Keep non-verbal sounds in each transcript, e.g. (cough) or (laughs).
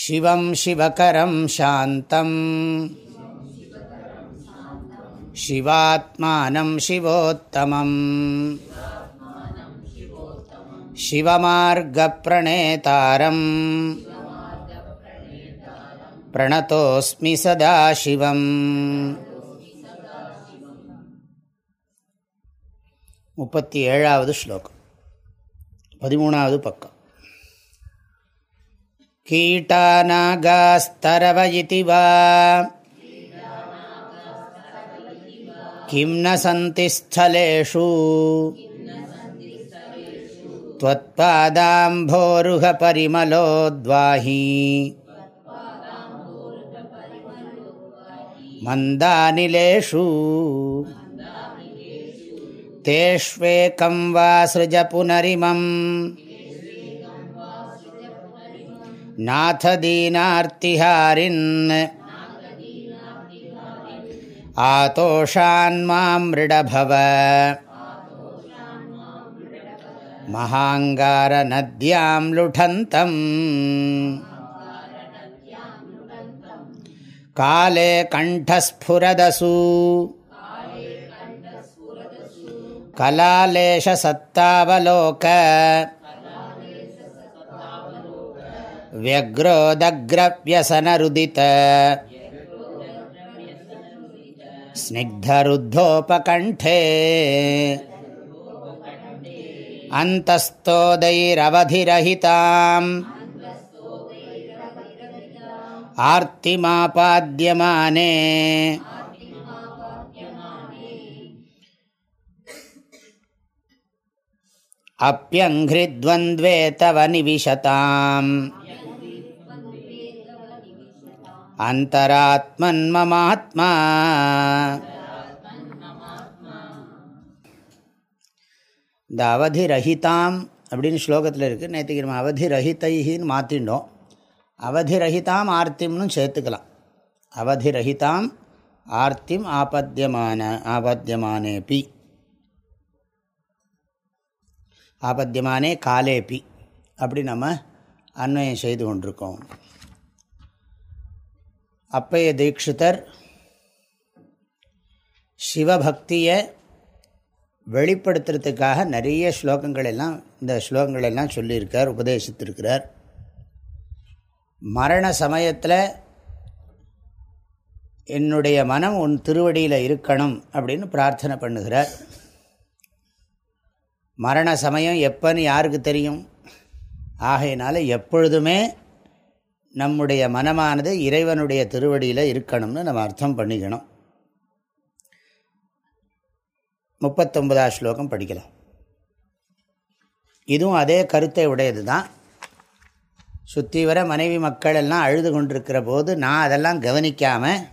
शिवं शिवकरं शान्तम् शिवात्मानं शिवोत्तमम् शिवमार्गप्रणेतारम् प्रणतोऽस्मि सदा शिवम् मुपति एळावद् श्लोकं पतिमूणावद् पक्कम् कीटानागास्तरव इति वा। किं न सन्ति स्थलेषु। त्वत्पादाम्भोरुहपरिमलोद्वाही मन्दानिलेषु। तेष्वेकं वा सृज पुनरिमम्। நாததீனார்த்திஹாரின் ஆதோஷான்மாமிருடபவ மகாங்காரநத்யாம் லுடந்தம் காலே கண்டஸ்புரதசு கலாலேஷ சத்தாவலோக व्यग्रोदग्रव्यसनरुदित स्निग्धरुद्धोपकण्ठे अन्तस्तोदैरवधिरहिताम् आर्तिमापाद्यमाने अप्यङ्घ्रिद्वन्द्वे तव निविशताम् அந்தராத்மன்மமாத்மா. இந்த அவதி ரஹிதாம் அப்படின்னு ஸ்லோகத்தில் இருக்குது நேற்றுக்கு நம்ம அவதி ரஹிதைஹின்னு மாற்றிண்டோம் அவதி ரஹிதாம் ஆர்த்திம்னு சேர்த்துக்கலாம். அவதி ரஹிதாம் ஆர்த்திம் ஆபத்தியமான ஆபத்தியமானேபி. ஆபத்தியமானே காலேபி. அப்படி நம்ம அன்வயம் செய்து கொண்டிருக்கோம். அப்பைய தீட்சிதர் சிவபக்தியை வெளிப்படுத்துறதுக்காக நிறைய ஸ்லோகங்கள் எல்லாம் இந்த ஸ்லோகங்கள் எல்லாம் சொல்லியிருக்கார் உபதேசித்திருக்கிறார். மரண சமயத்தில் என்னுடைய மனம் உன் திருவடியில் இருக்கணும் அப்படின்னு பிரார்த்தனை பண்ணுகிறார். மரண சமயம் எப்போன்னு யாருக்கு தெரியும்? ஆகையினால எப்பொழுதுமே நம்முடைய மனமானது இறைவனுடைய திருவடியில் இருக்கணும்னு நம்ம அர்த்தம் பண்ணிக்கணும். முப்பத்தொன்பதாம் ஸ்லோகம் படிக்கலாம். இதுவும் அதே கருத்தை உடையது தான் சுற்றி வர மனைவி மக்கள் எல்லாம் அழுது கொண்டிருக்கிற போது நான் அதெல்லாம் கவனிக்காமல்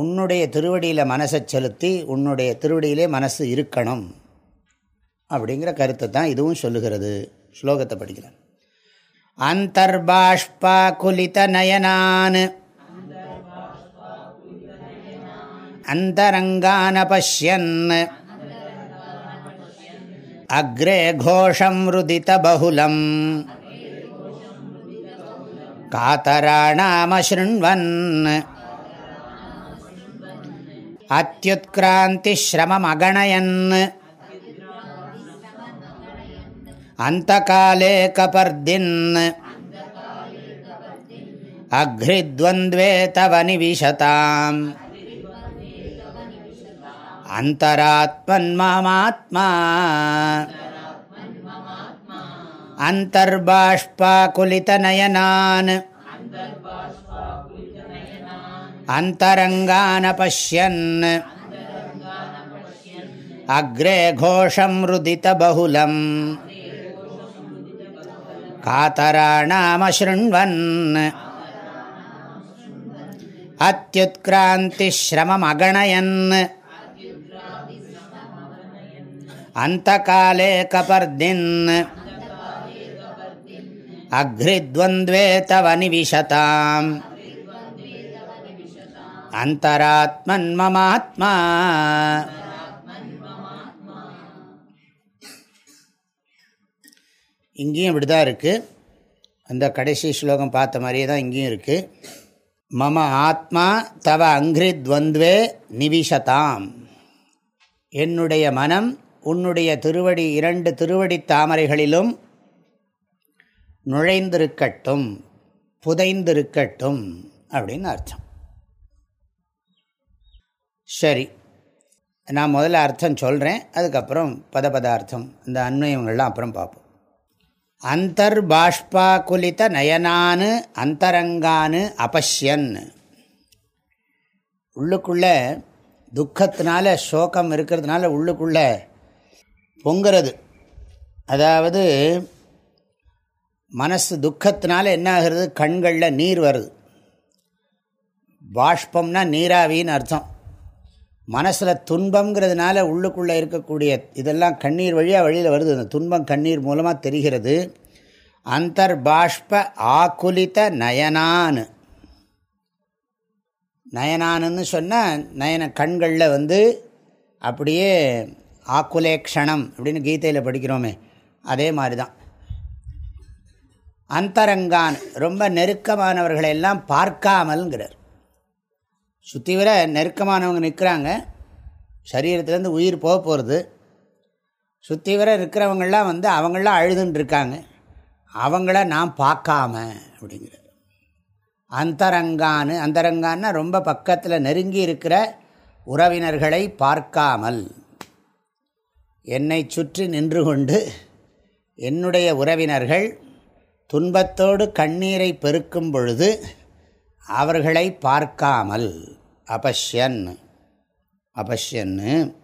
உன்னுடைய திருவடியில் மனசை செலுத்தி உன்னுடைய திருவடியிலே மனசு இருக்கணும் அப்படிங்கிற கருத்தை தான் இதுவும் சொல்லுகிறது. ஸ்லோகத்தை படிக்கலாம். अन्तर्बाष्पाकुलितनयनान् अन्तरङ्गानपश्यन् अग्रे घोषं रुदितबहुलम् कातराणामशृण्वन् अत्युत्क्रान्तिश्रममगणयन् अन्तकाले कपर्दिन् अघ्रिद्वन्द्वे तव निविशताम् अन्तरात्मन्ममात्मा अन्तर्बाष्पाकुलितनयनान् अन्तरङ्गान् पश्यन् अग्रे घोषं रुदितबहुलम् कातराणामशृण्वन् अत्युत्क्रान्तिश्रममगणयन् अन्तकाले कपर्दिन् अघ्रिद्वन्द्वे तव निविशताम् अन्तरात्मन्ममात्मा இங்கேயும் இப்படி தான் இருக்குது அந்த கடைசி ஸ்லோகம் பார்த்த மாதிரியே தான் இங்கேயும் இருக்குது மம ஆத்மா தவ அங்கிரித்வந்த்வே நிவிஷதாம். என்னுடைய மனம் உன்னுடைய திருவடி இரண்டு திருவடி தாமரைகளிலும் நுழைந்திருக்கட்டும் புதைந்திருக்கட்டும் அப்படின்னு அர்த்தம். சரி நான் முதல்ல அர்த்தம் சொல்கிறேன் அதுக்கப்புறம் பத பத அர்த்தம் இந்த அன்வயங்கள்லாம் அப்புறம் பார்ப்போம். அந்தர்பாஷ்பாகுலித நயனானு அந்தரங்கானு அபஷ்யன். உள்ளுக்குள்ளே துக்கத்தினால சோகம் இருக்கிறதுனால உள்ளுக்குள்ளே பொங்கிறது. அதாவது மனசு துக்கத்தினால என்ன ஆகிறது? கண்களில் நீர் வருது. பாஷ்பம்னா நீராவின்னு அர்த்தம். மனசில் துன்பங்கிறதுனால உள்ளுக்குள்ளே இருக்கக்கூடிய இதெல்லாம் கண்ணீர் வழியாக வழியில் வருது. அந்த துன்பம் கண்ணீர் மூலமாக தெரிகிறது. அந்தர் பாஷ்ப ஆக்குலித்த நயனான். நயனானுன்னு சொன்னால் நயன கண்களில் வந்து அப்படியே ஆக்குலேக்ஷணம் அப்படின்னு கீதையில் படிக்கிறோமே. அதே மாதிரி தான் அந்தரங்கான் ரொம்ப நெருக்கமானவர்களை எல்லாம் பார்க்காமல்ங்கிறார். சுற்றி வர நெருக்கமானவங்க நிற்கிறாங்க சரீரத்துலேருந்து உயிர் போக போகிறது சுற்றி வர இருக்கிறவங்களாம் வந்து அவங்களாம் அழுதுன்னு இருக்காங்க அவங்கள நாம் பார்க்காம அப்படிங்கிறார். அந்தரங்கான்னு அந்தரங்கான்னா ரொம்ப பக்கத்தில் நெருங்கி இருக்கிற உறவினர்களை பார்க்காமல் என்னை சுற்றி நின்று கொண்டு என்னுடைய உறவினர்கள் துன்பத்தோடு கண்ணீரை பெருக்கும் பொழுது அவர்களை பார்க்காமல் அபஷ்யன் அபஷ்யன்னு.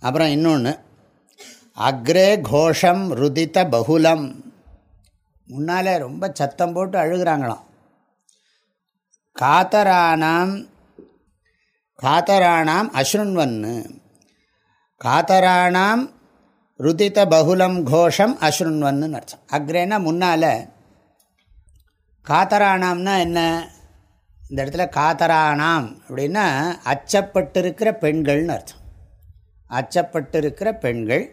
அப்புறம் இன்னொன்று அக்ரே கோஷம் ருதித்த பகுலம். முன்னால் ரொம்ப சத்தம் போட்டு அழுகிறாங்களாம். காத்தரானாம் காத்தரானாம் அஸ்ருண்வன்னு காத்தரானாம் ருதித்த பகுலம் கோஷம் அஸ்ருண்வன்னு அர்த்தம். அக்ரேனா முன்னால் காத்தரானாம்னா என்ன? இந்த இடத்துல காத்தரானாம் அப்படின்னா அச்சப்பட்டிருக்கிற பெண்கள்னு அர்த்தம். அச்சப்பட்டிருக்கிற பெண்கள்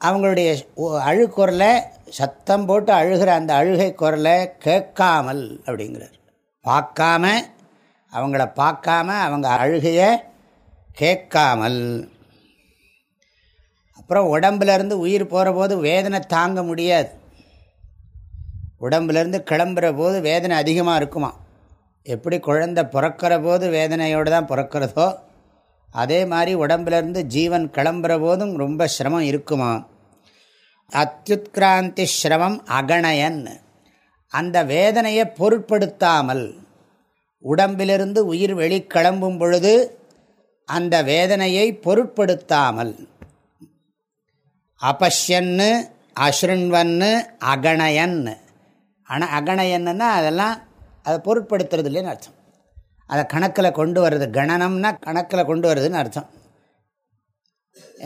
அவங்களுடைய அழுக்குரலை சத்தம் போட்டு அழுகிற அந்த அழுகை குரலை கேட்காமல் அப்படிங்கிறார். பார்க்காம அவங்கள பார்க்காம அவங்க அழுகையை கேட்காமல். அப்புறம் உடம்புலேருந்து உயிர் போகிற போது வேதனை தாங்க முடியாது. உடம்புலேருந்து கிளம்புற போது வேதனை அதிகமாக இருக்குமா? எப்படி குழந்தை பிறக்கிற போது வேதனையோடு தான் பிறக்கிறதோ அதே மாதிரி உடம்புலேருந்து ஜீவன் கிளம்புற போதும் ரொம்ப சிரமம் இருக்குமா? அத்யுத்கிராந்தி சிரமம் அகணயன். அந்த வேதனையை பொருட்படுத்தாமல் உடம்பிலிருந்து உயிர் வெளிக்கிளம்பும் பொழுது அந்த வேதனையை பொருட்படுத்தாமல் அபஷ்யன்னு அஸ்ருண்வன்னு அகணயன். அண அகணயன்னா அதெல்லாம் அதை பொருட்படுத்துறது இல்லைன்னு அர்த்தம். அதை கணக்கில் கொண்டு வர்றது கணனம்னா கணக்கில் கொண்டு வருதுன்னு அர்த்தம்.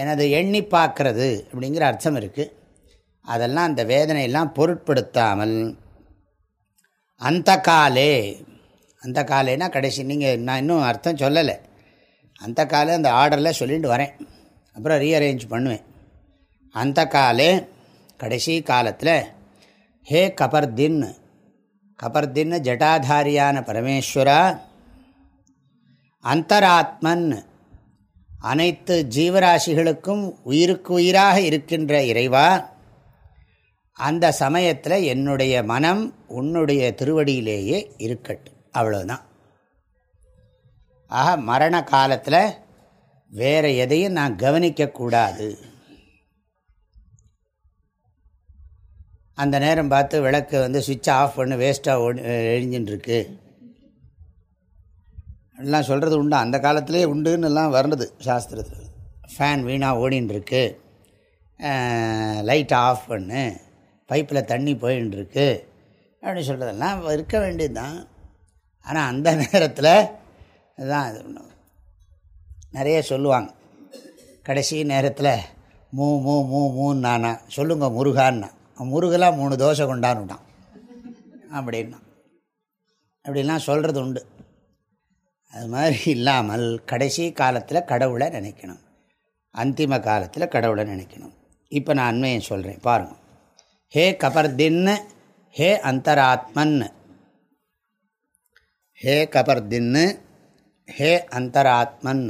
எனது எண்ணி பார்க்கறது அப்படிங்கிற அர்த்தம் இருக்குது அதெல்லாம் அந்த வேதனையெல்லாம் பொருட்படுத்தாமல் அந்த காலே அந்த காலேனா கடைசி நீங்கள் நான் இன்னும் அர்த்தம் சொல்லலை. அந்த காலே அந்த ஆர்டரில் சொல்லிட்டு வரேன். அப்புறம் ரீஅரேஞ்ச் பண்ணுவேன். அந்த காலே கடைசி காலத்தில் ஹே கபர்தின். கபர்தின் ஜட்டாதாரியான பரமேஸ்வரா அந்தராத்மன் அனைத்து ஜீவராசிகளுக்கும் உயிருக்கு உயிராக இருக்கின்ற இறைவா அந்த சமயத்தில் என்னுடைய மனம் உன்னுடைய திருவடியிலேயே இருக்கட்டும். அவ்வளோதான் ஆக மரண காலத்தில் வேறு எதையும் நான் கவனிக்கக்கூடாது. அந்த நேரம் பார்த்து விளக்கு வந்து சுவிட்சை ஆஃப் பண்ணு வேஸ்ட்டாக ஓடி எழிஞ்சின்ட்டுருக்கு எல்லாம் சொல்கிறது உண்டு. அந்த காலத்திலே உண்டுன்னு எல்லாம் வர்றது சாஸ்திரத்தில். ஃபேன் வீணாக ஓடின்னு லைட்டை லைட் ஆஃப் பண்ணு. பைப்பில் தண்ணி போயின்ட்டுருக்கு அப்படின்னு சொல்கிறதெல்லாம் இருக்க வேண்டியது தான் ஆனால் அந்த (laughs) நேரத்தில் இதுதான் இது பண்ணும் நிறைய சொல்லுவாங்க. கடைசி நேரத்தில் மூ மூ மூ மூன்னு நானா சொல்லுங்க முருகான்னா. முருகெல்லாம் மூணு தோசை கொண்டான்னுட்டான். அப்படின்னா. அப்படிலாம் சொல்கிறது உண்டு. அது மாதிரி இல்லாமல் கடைசி காலத்தில் கடவுளை நினைக்கணும். அந்திம காலத்தில் கடவுளை நினைக்கணும். இப்போ நான் அண்மையை சொல்கிறேன் பாருங்கள் ஹே கபர்தின்னு ஹே அந்தராத்மன் ஹே கபர்தின்னு ஹே அந்தராத்மன்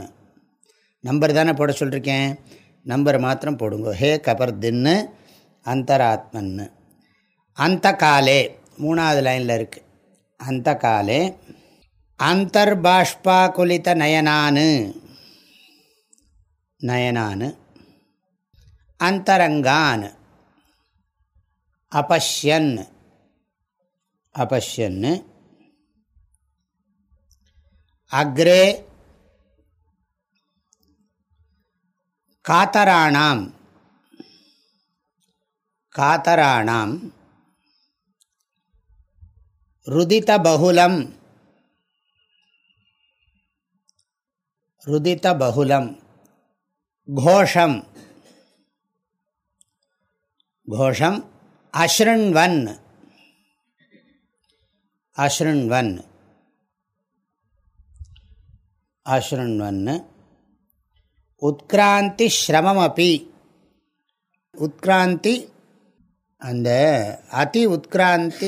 நம்பர் தானே போட சொல்லியிருக்கேன் நம்பர் மாத்திரம் போடுங்க. ஹே கபர்தின்னு அந்தராத்மன்னு. அந்த காலே மூணாவது லைனில் இருக்குது அந்த காலே அந்தர்பாஷ்பா அந்தர்பாஷ்பாகுலித நயனானு. நயனானு. அந்தரங்கான். அபஷ்யன் அபஷ்யன் அக்ரே. காத்தராணாம். காத்தராணாம். ருதிதபகுலம். ருதிதபகுலம். கோஷம். கோஷம் அஸ்ருண்வன். அஸ்ருண்வன். அஸ்ருண்வன் உத்கிராந்தி ஸ்ரமமபி. உத்கிராந்தி அந்த அதி உத்கிராந்தி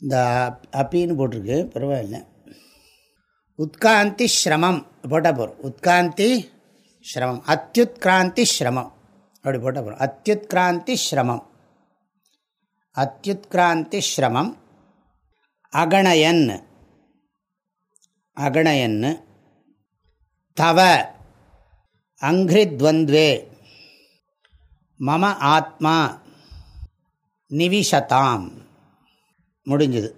இந்த அப்பின்னு போட்டிருக்கு. பரவாயில்ல. உத்காந்தி ஸ்ரமம். போட்டால் போகிறோம் உத்காந்தி ஸ்ரமம். அத்தியுத்கிராந்தி ஸ்ரமம். அப்படி போட்டால் போகிறோம் அத்தியுத்கிராந்தி ஸ்ரமம். அத்தியுத்கிராந்தி ஸ்ரமம். அகணயன். அகணயன். தவ. அங்கிரித்வந்த்வே. மம ஆத்மா நிவிஷதாம். முடிஞ்சுது.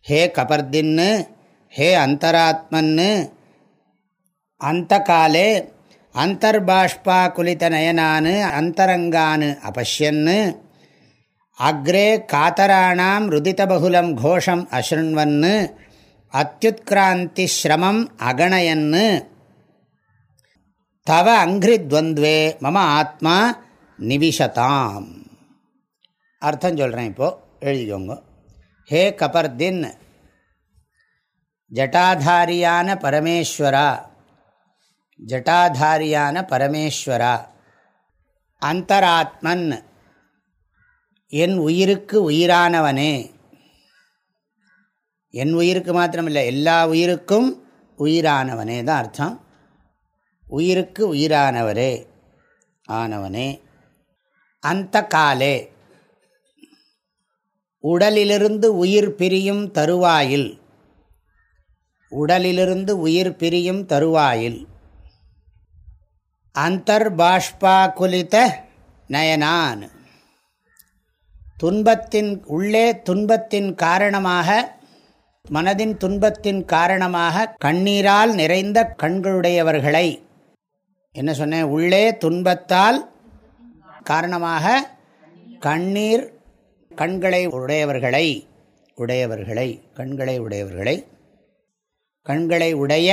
ஹே கபர்தின்னு ஹே அந்தராத்மன்னு அந்த காலே அந்தர்பாஷ்பா குலித நயனானு அந்தரங்கானு அபஷ்யன்னு அக்ரே காத்தராணாம் ருதிதபகுலம் கோஷம் அஸ்ருண்வன்னு அத்தியுத்கிராந்தி ஸ்ரமம் அகணயன்னு தவ அங்கிரித்வந்த்வே மம ஆத்மா நிவிஷதாம். அர்த்தம் சொல்கிறேன் இப்போது எழுதிக்கோங்க. ஹே கபர்தின் ஜட்டாதாரியான பரமேஸ்வரா ஜட்டாதாரியான பரமேஸ்வரா அந்தராத்மன் என் உயிருக்கு உயிரானவனே. என் உயிருக்கு மாத்திரமில்லை எல்லா உயிருக்கும் உயிரானவனே தான் அர்த்தம். உயிருக்கு உயிரானவரே ஆனவனே அந்த காலே. உடலிலிருந்து உயிர் பிரியும் தருவாயில். உடலிலிருந்து உயிர் பிரியும் தருவாயில். அந்தர்பாஷ்பாகுலித நயனான். துன்பத்தின் உள்ளே துன்பத்தின் காரணமாக மனதின் துன்பத்தின் காரணமாக கண்ணீரால் நிறைந்த கண்களுடையவர்களை என்ன சொன்னேன்? உள்ளே துன்பத்தால் காரணமாக கண்ணீர் கண்களை உடையவர்களை உடையவர்களை கண்களை உடையவர்களை கண்களை உடைய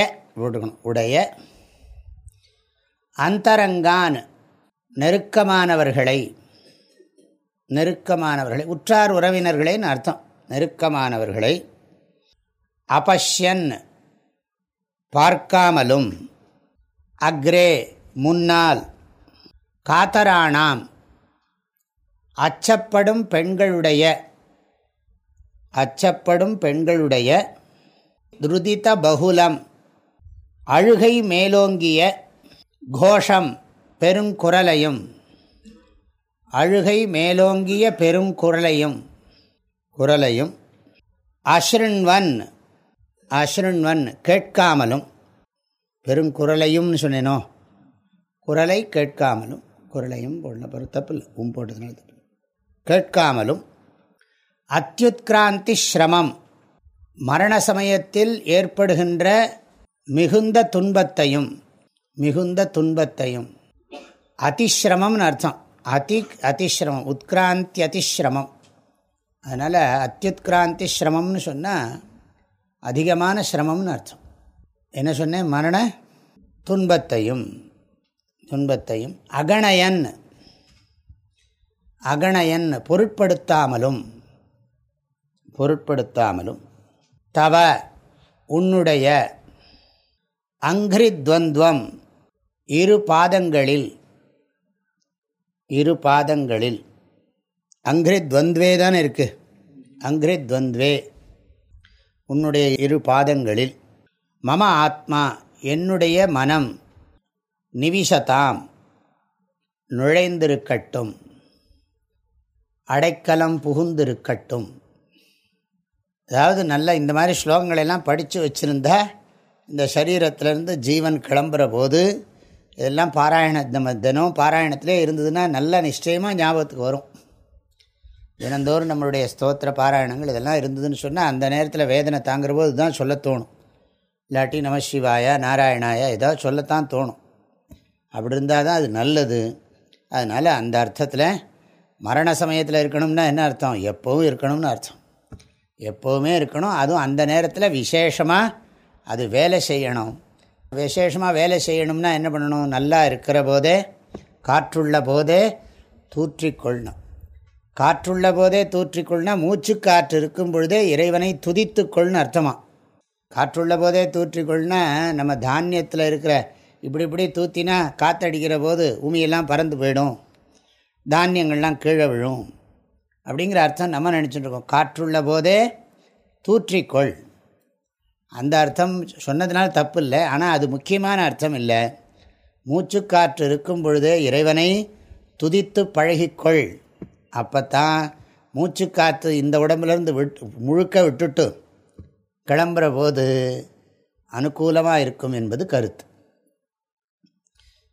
உடைய அந்தரங்கான் நெருக்கமானவர்களை நெருக்கமானவர்களை உற்றார் உறவினர்களேன்னு அர்த்தம். நெருக்கமானவர்களை அபஷ்யன் பார்க்காமலும் அக்ரே முன்னால். காத்தராணாம் அச்சப்படும் பெண்களுடைய அச்சப்படும் பெண்களுடைய துருதித பகுலம் அழுகை மேலோங்கிய கோஷம் பெருங்குரலையும் அழுகை மேலோங்கிய பெருங்குரலையும் குரலையும் அஸ்ருண்வன் அஸ்ருண்வன் கேட்காமலும் பெருங்குரலையும்னு சொன்னேனோ? குரலை கேட்காமலும் குரலையும் போடல பிறகு தப்பு இல்லை. உம் போட்டதுனால தப்பு கேட்காமலும் அத்தியுத்கிராந்தி ஸ்ரமம் மரண சமயத்தில் ஏற்படுகின்ற மிகுந்த துன்பத்தையும் மிகுந்த துன்பத்தையும். அதிஸ்ரமம்னு அர்த்தம். அதி அதிஸ்ரமம். உத்கிராந்தி அதிஸ்ரமம். அதனால் அத்தியுத்கிராந்தி ஸ்ரமம்னு சொன்னால் அதிகமான சிரமம்னு அர்த்தம். என்ன சொன்னேன்? மரண துன்பத்தையும். துன்பத்தையும் அகணயன். அகணயன் பொருட்படுத்தாமலும் பொருட்படுத்தாமலும் தவ உன்னுடைய அங்கிரித்வந்த்வம் இரு பாதங்களில் இரு பாதங்களில். அங்கிரித்வந்த்வே தானே இருக்குது அங்கிரித்வந்த்வே உன்னுடைய இரு பாதங்களில். மம ஆத்மா என்னுடைய மனம் நிவிஷதாம். நுழைந்திருக்கட்டும். அடைக்கலம் புகுந்திருக்கட்டும். அதாவது நல்ல இந்த மாதிரி ஸ்லோகங்களெல்லாம் படித்து வச்சுருந்தா இந்த சரீரத்திலேருந்து ஜீவன் கிளம்புற போது இதெல்லாம் பாராயண நம்ம தினம் பாராயணத்திலே இருந்ததுன்னா நல்ல நிச்சயமாக ஞாபகத்துக்கு வரும். தினந்தோறும் நம்மளுடைய ஸ்தோத்திர பாராயணங்கள் இதெல்லாம் இருந்ததுன்னு சொன்னால் அந்த நேரத்தில் வேதனை தாங்குற போது தான் சொல்ல தோணும். இல்லாட்டி நம சிவாயா நாராயணாயா ஏதாவது சொல்லத்தான் தோணும். அப்படி இருந்தால் தான் அது நல்லது. அதனால் அந்த அர்த்தத்தில் மரண சமயத்தில் இருக்கணும்னா என்ன அர்த்தம்? எப்போவும் இருக்கணும்னு அர்த்தம். எப்போவுமே இருக்கணும். அதுவும் அந்த நேரத்தில் விசேஷமாக அது வேலை செய்யணும். விசேஷமாக வேலை செய்யணும்னா என்ன பண்ணணும்? நல்லா இருக்கிற போதே காற்றுள்ள போதே தூற்றிக்கொள்ளணும் காற்றுள்ள போதே தூற்றிக்கொள்னா மூச்சு காற்று இருக்கும் பொழுதே இறைவனை துதித்துக்கொள்னு அர்த்தமாக காற்றுள்ள போதே தூற்றிக்கொள்னா நம்ம தானியத்தில் இருக்கிற இப்படி இப்படி தூத்தினா காற்றடிக்கிற போது உமியெல்லாம் பறந்து போயிடும். தானியங்கள்லாம் கீழே விழும். அப்படிங்கிற அர்த்தம் நம்ம நினச்சிட்ருக்கோம். காற்றுள்ள போதே தூற்றிக்கொள். அந்த அர்த்தம் சொன்னதுனால தப்பு இல்லை. ஆனால் அது முக்கியமான அர்த்தம் இல்லை. மூச்சுக்காற்று இருக்கும் பொழுதே இறைவனை துதித்து பழகிக்கொள். அப்போ தான் மூச்சுக்காற்று இந்த உடம்புலேருந்து விட்டு முழுக்க விட்டுட்டு கிளம்புற போது அனுகூலமாக இருக்கும் என்பது கருத்து.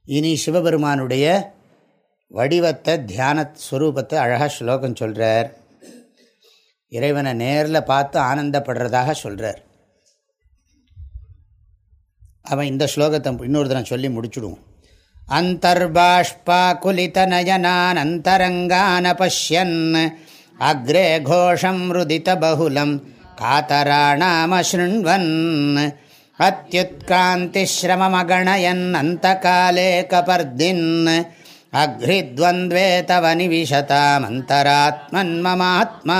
இனி சிவபெருமானுடைய வடிவத்தை தியான ஸ்வரூபத்தை அழகாக ஸ்லோகம் சொல்கிறார் இறைவனை நேரில் பார்த்து ஆனந்தப்படுறதாக சொல்கிறார் அவன் இந்த ஸ்லோகத்தை இன்னொரு தினம் சொல்லி முடிச்சுடுவோம். அந்தர்பாஷ்பாகுலிதநயனான் அந்தரங்கான பஷ்யன் அக்ரே கோஷம் ருதிதபகுலம் காத்தராணாமஸ்ருண்வன் अत्युत्क्रान्तिश्रममगणयन्नन्तकाले कपर्दिन् अघ्रिद्वन्द्वे तव निविशतामन्तरात्मन्ममात्मा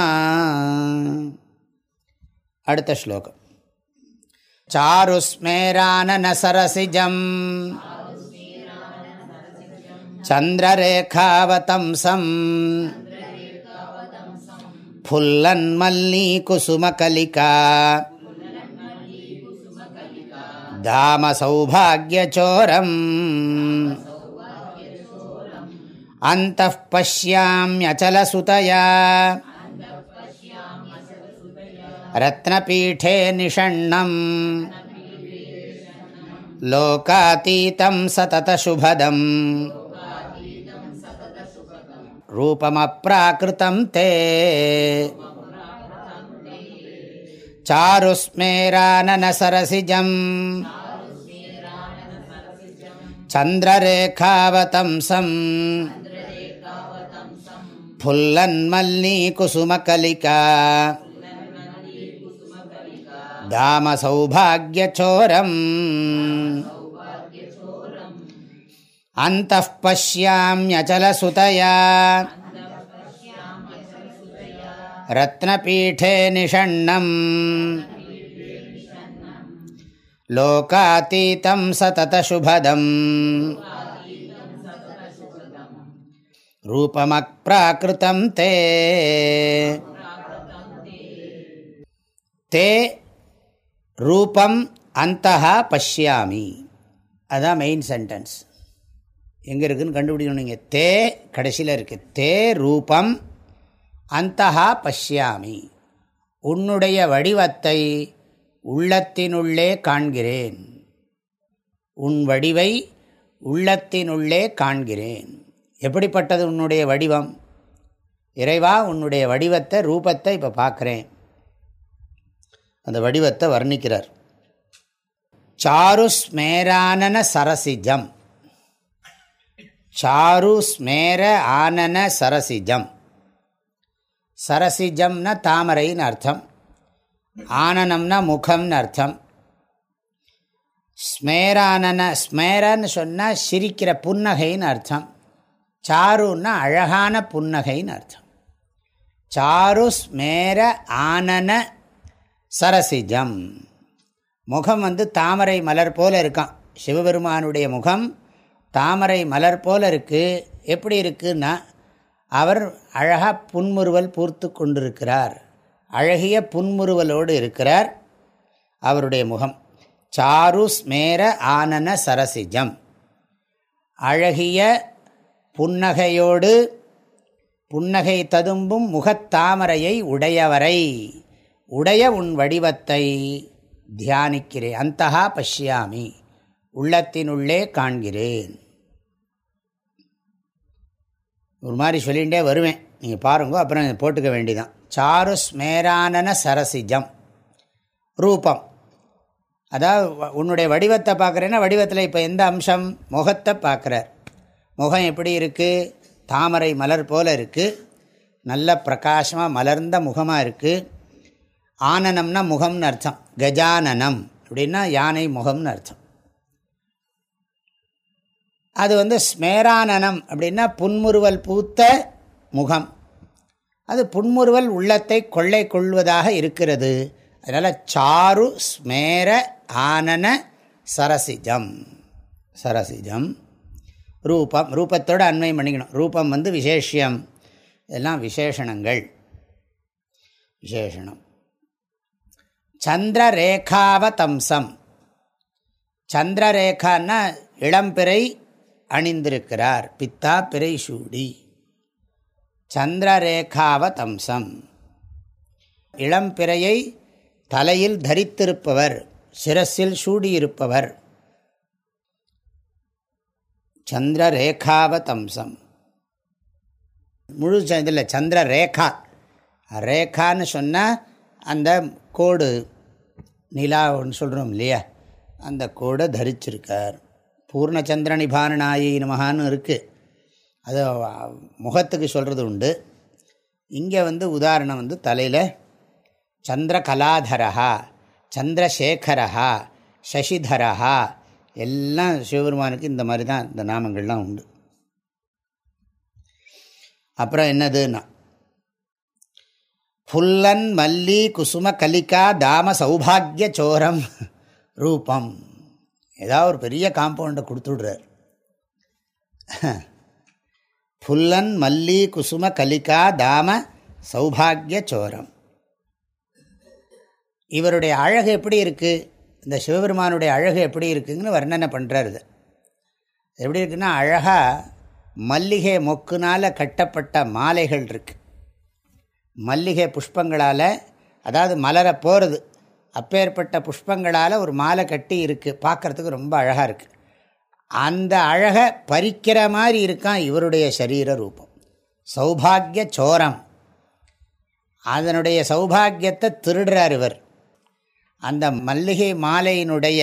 अर्थश्लोकम् चारुस्मेराननसरसिजम् चन्द्ररेखावतंसम् फुल्लन्मल्लीकुसुमकलिका धामसौभाग्यचोरम्। अन्तः पश्याम्यचलसुतया। रत्नपीठे निषण्णम्। लोकातीतं सततशुभदम्। रूपमप्राकृतं चारुस्मेराननसरसिजम् चन्द्ररेखावतंसम् फुल्लन्मल्लीकुसुमकलिका दामसौभाग्यचोरम् अन्तः पश्याम्यचलसुतया रत्नपीठे निषण्णम् लोकातीतं सततशुभदम् रूपमप्राकृतं ते தே ரூபம் அந்தஹா பஷ்யாமி அதுதான் மெயின் சென்டென்ஸ் எங்கே இருக்குதுன்னு கண்டுபிடிக்கணும் நீங்கள் தே கடைசியில் இருக்குது தே ரூபம் அந்த பஷ்யாமி. உன்னுடைய வடிவத்தை உள்ளத்தினுள்ளே காண்கிறேன். உன் வடிவை உள்ளத்தினுள்ளே காண்கிறேன். எப்படிப்பட்டது உன்னுடைய வடிவம்? இறைவா உன்னுடைய வடிவத்தை ரூபத்தை இப்போ பார்க்குறேன். அந்த வடிவத்தை வர்ணிக்கிறார். சாரு ஸ்மேரானன சரசிஜம். சாரு ஸ்மேர ஆனன சரசிஜம். சரசிஜம்னா தாமரைன்னு அர்த்தம் ஆனனம்னா முகம்னு அர்த்தம் ஸ்மேரானன ஸ்மேரன்னு சொன்னால் சிரிக்கிற புன்னகைன்னு அர்த்தம் சாருன்னா அழகான புன்னகைன்னு அர்த்தம் சாரு ஸ்மேர ஆனன சரசிஜம். முகம் வந்து தாமரை மலர் போல் இருக்கான். சிவபெருமானுடைய முகம் தாமரை மலர் போல் இருக்குது எப்படி இருக்குன்னா அவர் அழகாக புன்முறுவல் பூர்த்து கொண்டிருக்கிறார். அழகிய புன்முறுவலோடு இருக்கிறார். அவருடைய முகம் சாரு ஸ்மேர ஆனன சரசிஜம். அழகிய புன்னகையோடு புன்னகை ததும்பும் முகத்தாமரையை உடையவரை உடைய உன் வடிவத்தை தியானிக்கிறேன் அந்தகா பஷ்யாமி உள்ளத்தினுள்ளே காண்கிறேன். ஒரு மாதிரி சொல்லிகிட்டே வருவேன். நீங்கள் பாருங்க அப்புறம் போட்டுக்க வேண்டிதான். சாரு ஸ்மேரானன சரசிஜம். ரூபம். அதாவது உன்னுடைய வடிவத்தை பார்க்குறேன்னா வடிவத்தில் இப்போ எந்த அம்சம்? முகத்தை பார்க்குறார். முகம் எப்படி இருக்குது தாமரை மலர் போல் இருக்குது நல்ல பிரகாசமாக மலர்ந்த முகமாக இருக்குது ஆனனம்னா முகம்னு அர்த்தம். கஜானனம். அப்படின்னா யானை முகம்னு அர்த்தம். அது வந்து ஸ்மேரானனம் அப்படின்னா புன்முறுவல் பூத்த முகம். அது புன்முறுவல் உள்ளத்தை கொள்ளை கொள்வதாக இருக்கிறது. அதனால் சாரு ஸ்மேர ஆனன சரசிஜம். சரசிஜம். ரூபம் ரூபத்தோடு அண்மையும் பண்ணிக்கணும். ரூபம் வந்து விசேஷியம். இதெல்லாம் விசேஷணங்கள். விசேஷணம். சந்திரரேகாவதம்சம். சந்திரரேகான்னா இளம்பிறை அணிந்திருக்கிறார். பித்தா பிறை சூடி சந்திரரேகாவதம்சம் இளம்பிறையை தலையில் தரித்திருப்பவர் சிரசில் சூடியிருப்பவர். சந்திரரேகாவதம்சம். முழு இதில் சந்திரரேகா. ரேகான்னு சொன்னால் அந்த கோடு நிலான்னு சொல்கிறோம் இல்லையா? அந்த கோடை தரிச்சிருக்கார். பூர்ணச்சந்திர நிபானநாயி நமகான்னு இருக்குது அது முகத்துக்கு சொல்கிறது உண்டு. இங்கே வந்து உதாரணம் வந்து தலையில் சந்திர கலாதரா சந்திரசேகரா சசிதரா எல்லாம் சிவபெருமானுக்கு இந்த மாதிரி தான் இந்த நாமங்கள்லாம் உண்டு. அப்புறம் என்னதுன்னா புல்லன் மல்லி குசும கலிகா தாம சௌபாகிய சோரம் ரூபம். ஏதாவது ஒரு பெரிய காம்பவுண்டை கொடுத்துடுறார். புல்லன் மல்லி குசும கலிகா தாம சௌபாகிய சோரம். இவருடைய அழகு எப்படி இருக்குது இந்த சிவபெருமானுடைய அழகு எப்படி இருக்குதுன்னு வர்ணனை பண்ணுறாரு இது எப்படி இருக்குன்னா அழகாக மல்லிகை மொக்குனால் கட்டப்பட்ட மாலைகள் இருக்குது மல்லிகை புஷ்பங்களால் அதாவது மலரை போகிறது அப்பேற்பட்ட புஷ்பங்களால் ஒரு மாலை கட்டி இருக்குது பார்க்குறதுக்கு ரொம்ப அழகாக இருக்குது அந்த அழகை பறிக்கிற மாதிரி இருக்கான் இவருடைய சரீர ரூபம். சௌபாகிய சோரம். அதனுடைய சௌபாகியத்தை திருடுறார் இவர். அந்த மல்லிகை மாலையினுடைய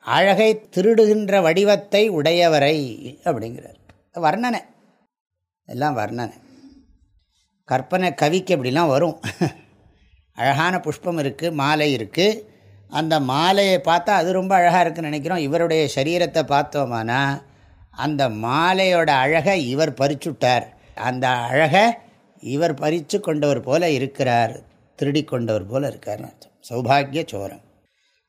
அழகை திருடுகின்ற வடிவத்தை உடையவரை அப்படிங்கிறார். வர்ணனை. எல்லாம் வர்ணனை. கற்பனை கவிக்கு அப்படிலாம் வரும். அழகான புஷ்பம் இருக்குது மாலை இருக்குது அந்த மாலையை பார்த்தா அது ரொம்ப அழகாக இருக்குதுன்னு நினைக்கிறோம். இவருடைய சரீரத்தை பார்த்தோமானா அந்த மாலையோட அழகை இவர் பறிச்சுட்டார். அந்த அழகை இவர் பறித்து கொண்டவர் போல இருக்கிறார். திருடி கொண்டவர் போல இருக்கார் சௌபாகிய சோரம்.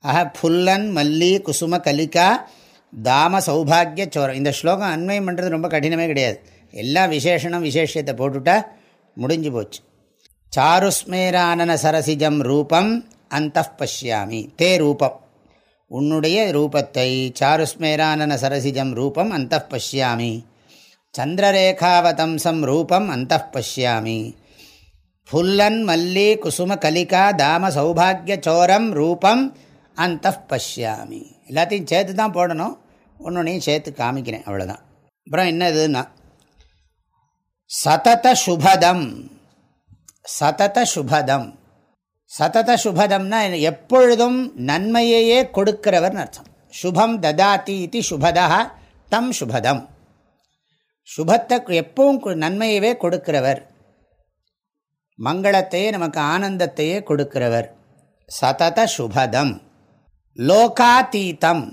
ஆஹா புல்லன் மல்லி குசும கலிகா தாம சௌபாகிய சோரம். இந்த ஸ்லோகம் அண்மையம் பண்ணுறது ரொம்ப கடினமே கிடையாது. எல்லா விசேஷனம் விசேஷத்தை போட்டுவிட்டா முடிஞ்சு போச்சு. சாருஸ்மேரானன சரசிஜம் ரூபம் அந்த பஷ்யாமி. தே ரூபம். உன்னுடைய ரூபத்தை சாருஸ்மேரானன சரசிஜம் ரூபம் அந்த பஷ்யாமி. சந்திரரேகாவதம்சம் ரூபம் அந்த பஷ்யாமி. புல்லன் மல்லி குசும கலிகா தாம சௌபாகிய சோரம் ரூபம் அந்த பஷ்யாமி. எல்லாத்தையும் சேர்த்து தான் போடணும். ஒன்றையும் சேர்த்து காமிக்கிறேன் அவ்வளோதான் அப்புறம் என்னதுன்னா சதத சுபதம். சதத சுபதம். சதத சுபதம்னா எப்பொழுதும் நன்மையையே கொடுக்கிறவர்னு அர்த்தம். சுபம் ததாதி இது சுபதா தம் சுபதம். சுபத்தை எப்பவும் நன்மையவே கொடுக்கிறவர். மங்களத்தையே நமக்கு ஆனந்தத்தையே கொடுக்கிறவர். சதத சுபதம். லோகாத்தீத்தம்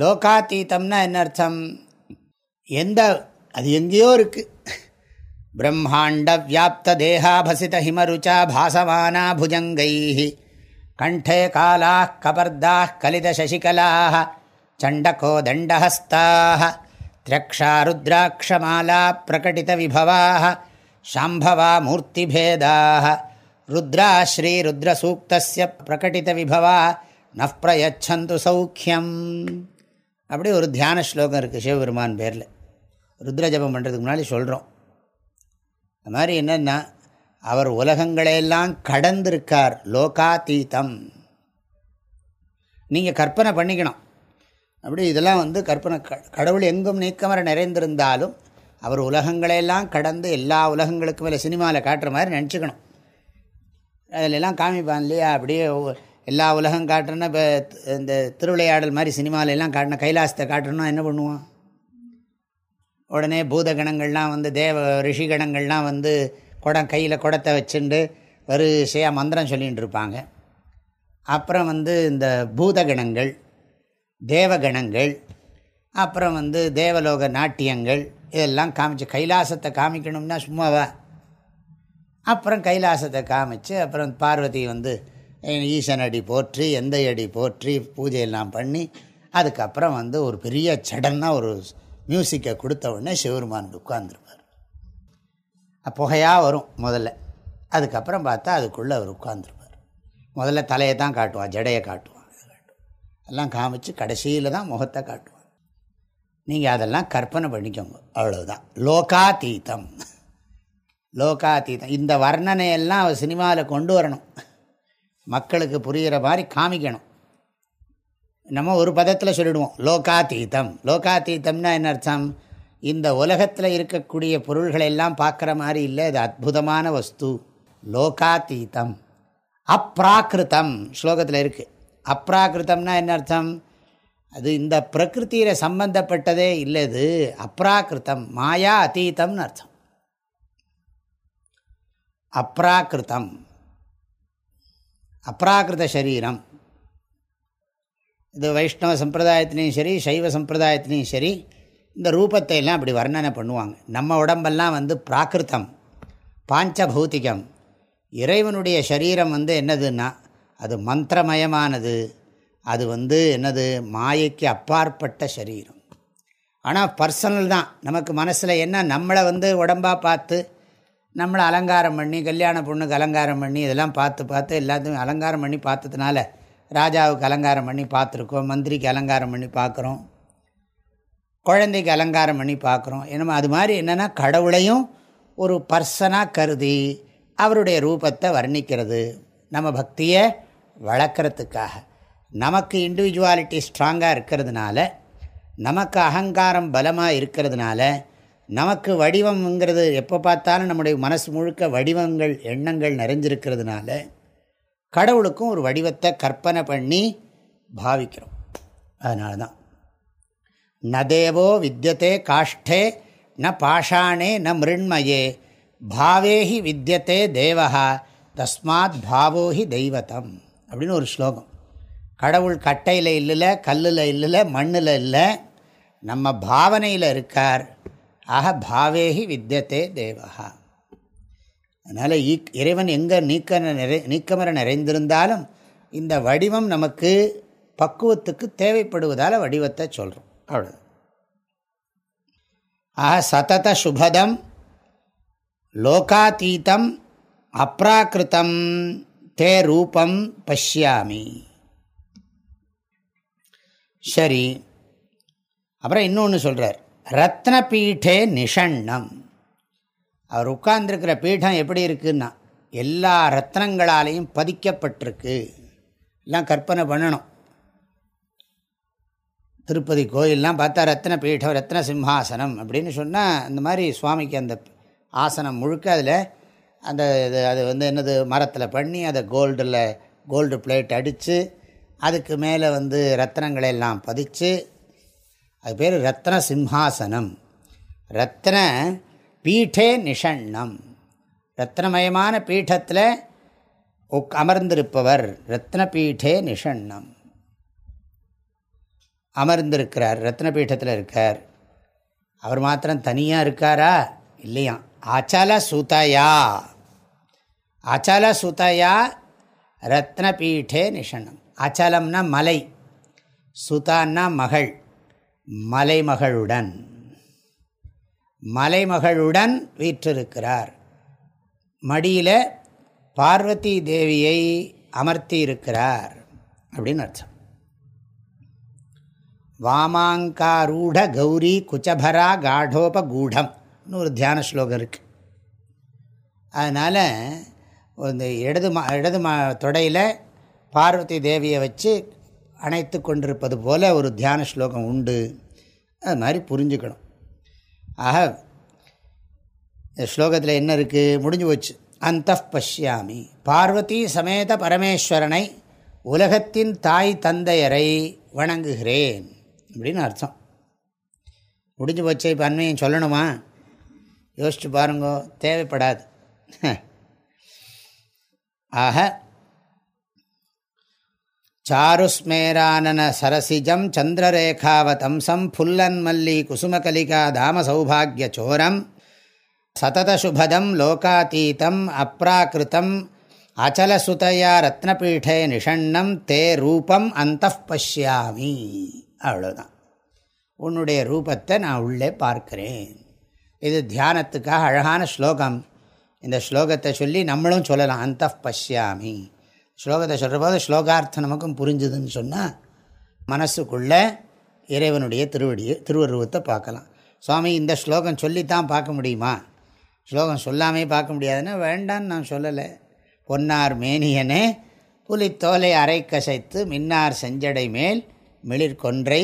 லோகாத்தீத்தம்னா என்ன அர்த்தம்? எந்த அது எங்கேயோ இருக்குது கபர்தா கலித சசிகலாக சண்டகோ தண்டஹஸ்தாக திரக்ஷா ருத்ராட்சமாலா பிரகட்டித விபவாக சாம்பவா மூர்த்திபேதாக ருத்ரா ஸ்ரீருத்ரசூக்தஸ்ய பிரகட்டித விபவா நஃப் பிரயச்சந்து சௌக்கியம் அப்படி ஒரு தியான ஸ்லோகம் இருக்குது சிவபெருமான் பேரில். ருத்ர ஜபம் பண்ணுறதுக்கு முன்னாடி சொல்கிறோம் அது மாதிரி என்னென்னா அவர் உலகங்களையெல்லாம் கடந்திருக்கார். லோகாதீதம். நீங்கள் கற்பனை பண்ணிக்கணும். அப்படி இதெல்லாம் வந்து கற்பனை கடவுள் எங்கும் நீக்கமர நிறைந்திருந்தாலும் அவர் உலகங்களையெல்லாம் கடந்து எல்லா உலகங்களுக்கும் மேலே சினிமாவில் காட்டுற மாதிரி நினச்சிக்கணும். அதிலெல்லாம் காமிப்பான் இல்லையா? அப்படியே எல்லா உலகம் காட்டுறேன்னா இப்போ இந்த திருவிளையாடல் மாதிரி சினிமாவிலெல்லாம் காட்டின கைலாசத்தை காட்டுறோன்னா என்ன பண்ணுவான்? உடனே பூதகணங்கள்லாம் வந்து தேவ ரிஷிகணங்கள்லாம் வந்து குடம் கையில் குடத்தை வச்சுண்டு வரிசையாக மந்திரம் சொல்லிகிட்டு இருப்பாங்க. அப்புறம் வந்து இந்த பூதகணங்கள் தேவகணங்கள் அப்புறம் வந்து தேவலோக நாட்டியங்கள் இதெல்லாம் காமிச்சு கைலாசத்தை காமிக்கணும்னா சும்மாவா? அப்புறம் கைலாசத்தை காமிச்சு அப்புறம் பார்வதி வந்து ஈசன் அடி போற்றி எந்த அடி போற்றி பூஜையெல்லாம் பண்ணி அதுக்கப்புறம் வந்து ஒரு பெரிய சடனாக ஒரு மியூசிக்கை கொடுத்த உடனே சிவருமான் உட்கார்ந்துருப்பார். புகையாக வரும் முதல்ல. அதுக்கப்புறம் பார்த்தா அதுக்குள்ளே அவர் உட்கார்ந்துருப்பார். முதல்ல தலையை தான் காட்டுவான் ஜடையை காட்டுவான். காட்டுவான். எல்லாம் காமிச்சு கடைசியில் தான் முகத்தை காட்டுவான். நீங்கள் அதெல்லாம் கற்பனை பண்ணிக்கோங்க. அவ்வளோதான் லோகாதீதம். லோகாதீதம். இந்த வர்ணனையெல்லாம் அவர் சினிமாவில் கொண்டு வரணும். மக்களுக்கு புரிகிற மாதிரி காமிக்கணும். நம்ம ஒரு பதத்தில் சொல்லிடுவோம். லோகாதீதம். லோகாதீதம்னா என்ன அர்த்தம்? இந்த உலகத்தில் இருக்கக்கூடிய பொருள்களை எல்லாம் பார்க்குற மாதிரி இல்லை. அது அற்புதமான வஸ்து. லோகாதீதம். அப்ராக்கிருத்தம் ஸ்லோகத்தில் இருக்குது அப்ராக்கிருத்தம்னா என்ன அர்த்தம்? அது இந்த பிரகிருத்தியில் சம்பந்தப்பட்டதே இல்லை இது. அப்ராக்கிருத்தம் மாயா அத்தீதம்னு அர்த்தம். அப்ராக்கிருத்தம் அப்ராக்கிருத சரீரம். இது வைஷ்ணவ சம்பிரதாயத்துலேயும் சரி சைவ சம்பிரதாயத்துலேயும் சரி இந்த ரூபத்தை எல்லாம் அப்படி வர்ணனை பண்ணுவாங்க. நம்ம உடம்பெல்லாம் வந்து பிராகிருத்தம் பாஞ்சபௌத்திகம் இறைவனுடைய சரீரம் வந்து என்னதுன்னா அது மந்திரமயமானது. அது வந்து என்னது மாயைக்கு அப்பாற்பட்ட சரீரம். ஆனால் பர்சனல் தான். நமக்கு மனசில் என்ன நம்மளை வந்து உடம்பாக பார்த்து நம்மளை அலங்காரம் பண்ணி கல்யாண பொண்ணுக்கு அலங்காரம் பண்ணி இதெல்லாம் பார்த்து பார்த்து எல்லாத்தையும் அலங்காரம் பண்ணி பார்த்ததுனால ராஜாவுக்கு அலங்காரம் பண்ணி பார்த்துருக்கோம் மந்திரிக்கு அலங்காரம் பண்ணி பார்க்குறோம் குழந்தைக்கு அலங்காரம் பண்ணி பார்க்குறோம். என்னமோ அது மாதிரி என்னென்னா கடவுளையும் ஒரு பர்சனாக கருதி அவருடைய ரூபத்தை வர்ணிக்கிறது நம்ம பக்தியை வளர்க்குறதுக்காக. நமக்கு இண்டிவிஜுவாலிட்டி ஸ்ட்ராங்காக இருக்கிறதுனால நமக்கு அகங்காரம் பலமாக இருக்கிறதுனால நமக்கு வடிவம்ங்கிறது எப்போ பார்த்தாலும் நம்முடைய மனசு முழுக்க வடிவங்கள் எண்ணங்கள் நிறைஞ்சிருக்கிறதுனால கடவுளுக்கும் ஒரு வடிவத்தை கற்பனை பண்ணி பாவிக்கிறோம். அதனால தான் ந தேவோ வித்தியதே காஷ்டே ந பாஷாணே ந மிருண்மயே பாவேஹி வித்தியதே தேவா தஸ்மாத் பாவோஹி தெய்வத்தம் அப்படின்னு ஒரு ஸ்லோகம். கடவுள் கட்டையில் இல்லை கல்லில் இல்லை மண்ணில் இல்லை நம்ம பாவனையில் இருக்கார். ஆக பாவேஹி வித்தியதே தேவகா அதனால் ஈக் இறைவன் எங்கே நீக்க நிறை நீக்கமர நிறைந்திருந்தாலும் இந்த வடிவம் நமக்கு பக்குவத்துக்கு தேவைப்படுவதால் வடிவத்தை சொல்கிறோம் அவ்வளோ ஆக சதத சுபதம் லோகாதீதம் அப்ராக்கிருத்தம் தே ரூபம் பஷ்யாமி. சரி. அப்புறம் இன்னொன்று சொல்கிறார் ரத்னபீட்டே நிஷண்ணம். அவர் உட்கார்ந்துருக்கிற பீடம் எப்படி இருக்குன்னா எல்லா ரத்னங்களாலேயும் பதிக்கப்பட்டிருக்கு. எல்லாம் கற்பனை பண்ணணும். திருப்பதி கோயிலெலாம் பார்த்தா ரத்ன பீடம் ரத்ன சிம்ஹாசனம் அப்படின்னு சொன்னால் அந்த மாதிரி சுவாமிக்கு அந்த ஆசனம் முழுக்க அதில் அந்த இது அது வந்து என்னது மரத்தில் பண்ணி அதை கோல்டில் கோல்டு பிளேட் அடித்து அதுக்கு மேலே வந்து ரத்னங்களை எல்லாம் பதித்து அது பேர் ரத்ன சிம்ஹாசனம். ரத்ன பீட்டே நிஷண்ணம். ரத்னமயமான பீட்டத்தில் உக் அமர்ந்திருப்பவர் ரத்ன பீட்டே நிஷண்ணம். அமர்ந்திருக்கிறார் ரத்ன பீட்டத்தில் இருக்கார். அவர் மாத்திரம் தனியாக இருக்காரா? இல்லையா. அச்சல சூதையா. அச்சல ரத்ன ரத்னபீட்டே நிஷணம் அச்சலம்னா மலை. சுதான்னா மகள் மலைமகளுடன். மலைமகளுடன் வீற்றிருக்கிறார். மடியில் பார்வதி தேவியை அமர்த்தி இருக்கிறார் அப்படின்னு அர்த்தம். வாமாங்காரூட கௌரி குச்சபரா காடோபகூடம்னு ஒரு தியான ஸ்லோகம் இருக்குது அதனால் இந்த இடது மா இடது மா தொடையில் பார்வதி தேவியை வச்சு அணைத்து கொண்டிருப்பது போல் ஒரு தியான ஸ்லோகம் உண்டு. அது மாதிரி புரிஞ்சுக்கணும். ஆக இந்த ஸ்லோகத்தில் என்ன இருக்குது முடிஞ்சு போச்சு. அந்த பஷ்யாமி. பார்வதி சமேத பரமேஸ்வரனை உலகத்தின் தாய் தந்தையரை வணங்குகிறேன் அப்படின்னு அர்த்தம். முடிஞ்சு போச்சு இப்போ அண்மையும் சொல்லணுமா? யோசிச்சு பாருங்கோ தேவைப்படாது. ஆக சாருஸ்மேரானன சரசிஜம் சந்திரரேகாவதம்சம் புல்லன்மல்லி குசுமகலிகா தாம சௌபாகிய சோரம் சததசுபதம் லோகாத்தீதம் அப்ராக்கிருத்தம் அச்சலசுதையா ரத்னபீఠே நிஷண்ணம் தே ரூபம் அந்த பசியாமி அவ்வளோதான் உன்னுடைய ரூபத்தை நான் உள்ளே பார்க்கிறேன். இது தியானத்துக்காக அழகான ஸ்லோகம். இந்த ஸ்லோகத்தை சொல்லி நம்மளும் சொல்லலாம். அந்த பசியாமி ஸ்லோகத்தை சொல்கிற போது ஸ்லோகார்த்தம் நமக்கும் புரிஞ்சுதுன்னு சொன்னால் மனசுக்குள்ளே இறைவனுடைய திருவடியை திருவருவத்தை பார்க்கலாம். சுவாமி இந்த ஸ்லோகம் சொல்லித்தான் பார்க்க முடியுமா? ஸ்லோகம் சொல்லாமே பார்க்க முடியாதுன்னா வேண்டான்னு நான் சொல்லலை. பொன்னார் மேனியனே புலித்தோலை அரை கசைத்து மின்னார் செஞ்சடை மேல் மிளிர்கொன்றை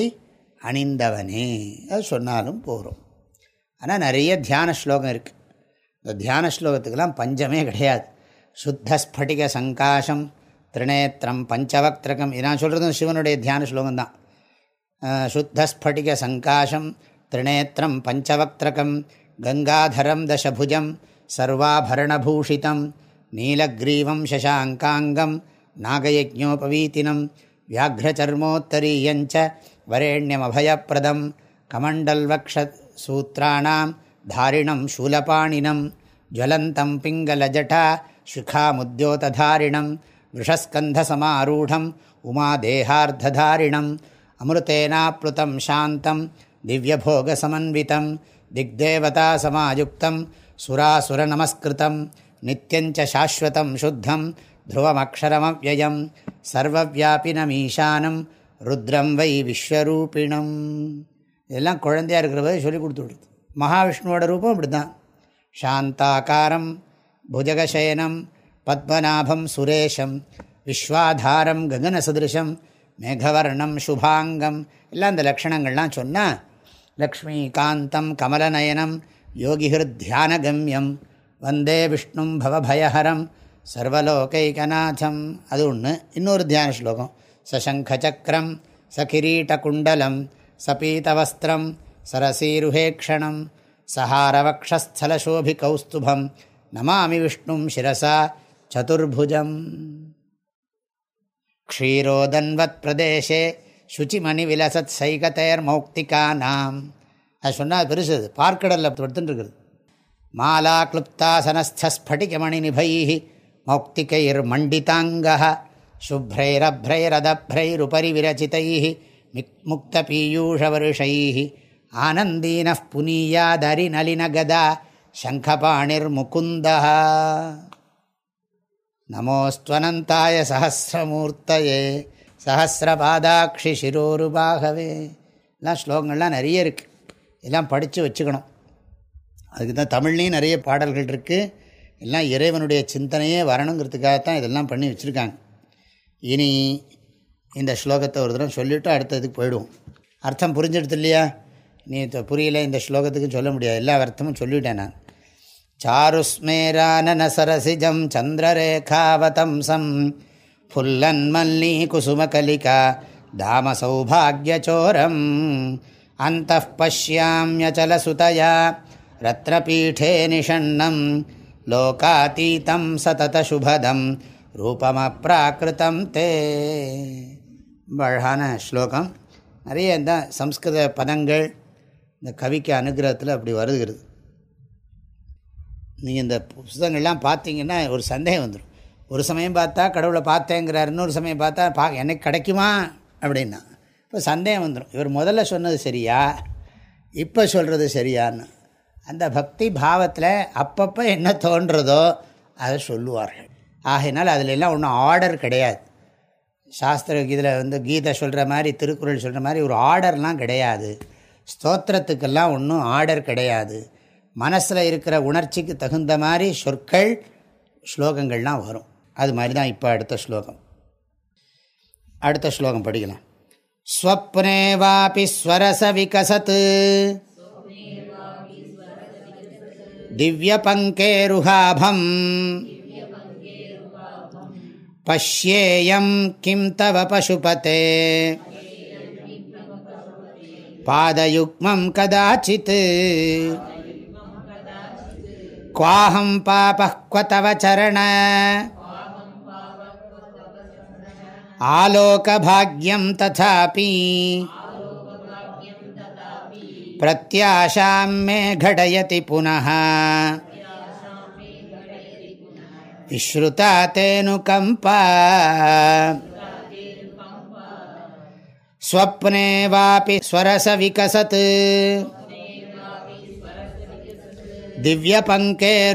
அணிந்தவனே. அது சொன்னாலும் போகிறோம் ஆனால் நிறைய தியான ஸ்லோகம் இருக்குது இந்த தியான ஸ்லோகத்துக்கெல்லாம் பஞ்சமே கிடையாது. சுத்த ஸ்படிக சங்காசம் திருநேத்திரம் பஞ்சவக்திரகம். நான் சொல்கிறது சிவனுடைய தியான ஸ்லோகம் தான். சுத்தஸ்படிக சங்காசம் திருநேத்திரம் பஞ்சவக்திரகம் கங்காதரம் தசபுஜம் சர்வாபரணபூஷிதம் நீலக்ரீவம் சசாங்காங்கம் நாகயஜோபவீத்தினம் வியாகிரச்சர்மோத்தரீயஞ்ச வரேண்யமபயப்பிரதம் கமண்டல்வக்ஷூத்திராணாம் தாரிணம் சூலபாணினம் ஜுவலந்தம் பிங்கலஜட்டா சிகாமுத்யோததாரிணம் விஷஸ்கந்தசமாரூடம் உமாதேகார்த்ததாரிணம் அமிருத்தேனாப்ளுதம் சாந்தம் திவ்யபோகசமன்விதம் திக்தேவதாசமாயுக்தம் சுராசுரநமஸ்கிருதம் நித்தியஞ்ச சாஸ்வதம் சுத்தம் ध्रुवमक्षरमव्ययं சர்வவியாபினமீஷானம் ருத்ரம் வை விஸ்வரூபிணம் இதெல்லாம் குழந்தையாக இருக்கிற போது சொல்லி கொடுத்துடுது மகாவிஷ்ணுவோட ரூபம் இப்படி தான் சாந்தாக்காரம் புஜகசயனம் பத்மநாபம் சுரேஷம் விஸ்வாதாரம் ககனசதிருஷம் மேகவர்ணம் சுபாங்கம் எல்லாம் இந்த லக்ஷணங்கள்லாம் சொன்னால் லக்ஷ்மி காந்தம் கமலநயனம் யோகிஹிருத் தியானகம்யம் வந்தே விஷ்ணும் பவபயஹரம் சர்வலோகைகநாதம் அது ஒன்று இன்னொரு தியான ஸ்லோகம் சசங்கச்சக்கரம் சகிரீட்டகுண்டலம் சபீதவஸ்திரம் சரசீருஹேக்ஷணம் சஹாரவக்ஷஸ்தலசோபி கௌஸ்துபம் நமாமி விஷ்ணும் சிரசா சதுர்புஜம். க்ஷீரோதன்வத் பிரதேசே சுச்சிமணி விலசத் சைகத்தையர் மௌக்திகா நாம் அது சொன்னால் பெருசு அது. பார்க்கடலில் படுத்துட்டுருக்குது மாலா கிளுப்தாசனஸ்தியமணி நிபை மௌக்திகைர் மண்டிதாங்க சுப்ரைரப்ரைரதப்ரைருபரி விரச்சிதை முக்த பீயூஷவருஷை ஆனந்தீன புனீயாதரி நலினகதா சங்கபாணிர் முகுந்தா நமோஸ்வனந்தாய சஹசிரமூர்த்தயே சஹசிரபாதாட்சி சிரோருபாகவே. எல்லாம் ஸ்லோகங்கள்லாம் நிறைய இருக்குது எல்லாம் படித்து வச்சுக்கணும். அதுக்கு தான் தமிழ்லேயும் நிறைய பாடல்கள் இருக்குது எல்லாம் இறைவனுடைய சிந்தனையே வரணுங்கிறதுக்காகத்தான் இதெல்லாம் பண்ணி வச்சுருக்காங்க. இனி இந்த ஸ்லோகத்தை ஒரு தடவை சொல்லிவிட்டு அடுத்ததுக்கு போயிடுவோம். அர்த்தம் புரிஞ்சிடுது இல்லையா? நீ புரியல இந்த ஸ்லோகத்துக்கும் சொல்ல முடியாது. எல்லா அர்த்தமும் சொல்லிவிட்டேன் நான். चारुस्मेराननसरसिजं चन्द्ररेखावतंसं फुल्लन्मल्लीकुसुमकलिका दामसौभाग्यचोरम् अन्तः पश्याम्यचलसुतया रत्नपीठे निषण्णं लोकातीतं सततशुभदं ரூபமப்ராக்கிருத்தம் தே அழகான ஸ்லோகம் நிறைய இந்த சம்ஸ்கிருத பதங்கள் இந்த கவிக்கு அனுகிரகத்தில் அப்படி வருகிறது நீங்கள் இந்த புஸ்தகங்கள்லாம் பார்த்தீங்கன்னா ஒரு சந்தேகம் வந்துடும் ஒரு சமயம் பார்த்தா கடவுளை பார்த்தேங்கிறார் இன்னொரு சமயம் பார்த்தா பா எனக்கு கிடைக்குமா? அப்படின்னா. இப்போ சந்தேகம் வந்துடும் இவர் முதல்ல சொன்னது சரியா? இப்போ சொல்கிறது சரியான்னு. அந்த பக்தி பாவத்தில் அப்பப்போ என்ன தோன்றதோ அதை சொல்லுவார்கள். ஆகையினால் அதில் எல்லாம் ஒன்றும் ஆர்டர் கிடையாது. சாஸ்திர இதில் வந்து கீதை சொல்கிற மாதிரி திருக்குறள் சொல்கிற மாதிரி ஒரு ஆர்டர்லாம் கிடையாது. ஸ்தோத்திரத்துக்கெல்லாம் ஒன்றும் ஆர்டர் கிடையாது. மனசில் இருக்கிற உணர்ச்சிக்கு தகுந்த மாதிரி சொற்கள் ஸ்லோகங்கள்லாம் வரும். அது மாதிரி தான் இப்போ அடுத்த ஸ்லோகம். அடுத்த ஸ்லோகம் படிக்கலாம். ஸ்வப்னே வாபி ஸ்வரச விகசத். திவ்யபங்கேருகாபம் பஷ்யேயம் கிம் தவ பசுபதே. பாதயுக்மம் கதாச்சித். क्वाहं पापः क्व तव चरण आलोकभाग्यं तथापि प्रत्याशां मे घटयति पुनः विश्रुता तेऽनुकम्पा स्वप्ने वापि स्वरसविकसत् दिव्यपङ्केरुहाभम्।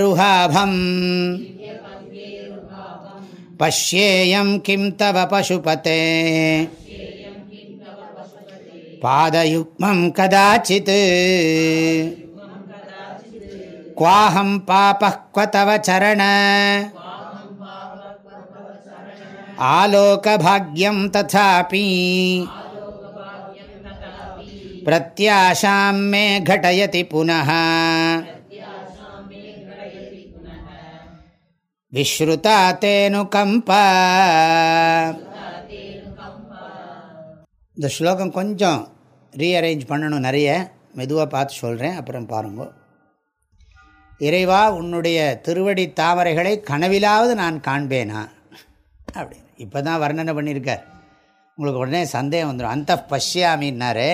पश्येयं किं तव पशुपते। पादयुग्मं कदाचित्। क्वाहं पापः क्व तव चरण। आलोकभाग्यं तथापि। प्रत्याशां मे घटयति पुनः। விஸ்ருதா தேனு கம்பா இந்த ஸ்லோகம் கொஞ்சம் ரீஅரேஞ்ச் பண்ணணும் நிறைய. மெதுவாக பார்த்து சொல்கிறேன் அப்புறம் பாருங்க. இறைவா உன்னுடைய திருவடி தாமரைகளை கனவிலாவது நான் காண்பேனா? அப்படின்னு இப்போ தான் வர்ணனை பண்ணியிருக்கார். உங்களுக்கு உடனே சந்தேகம் வந்துடும் அந்த பஷ்யாமின்னாரே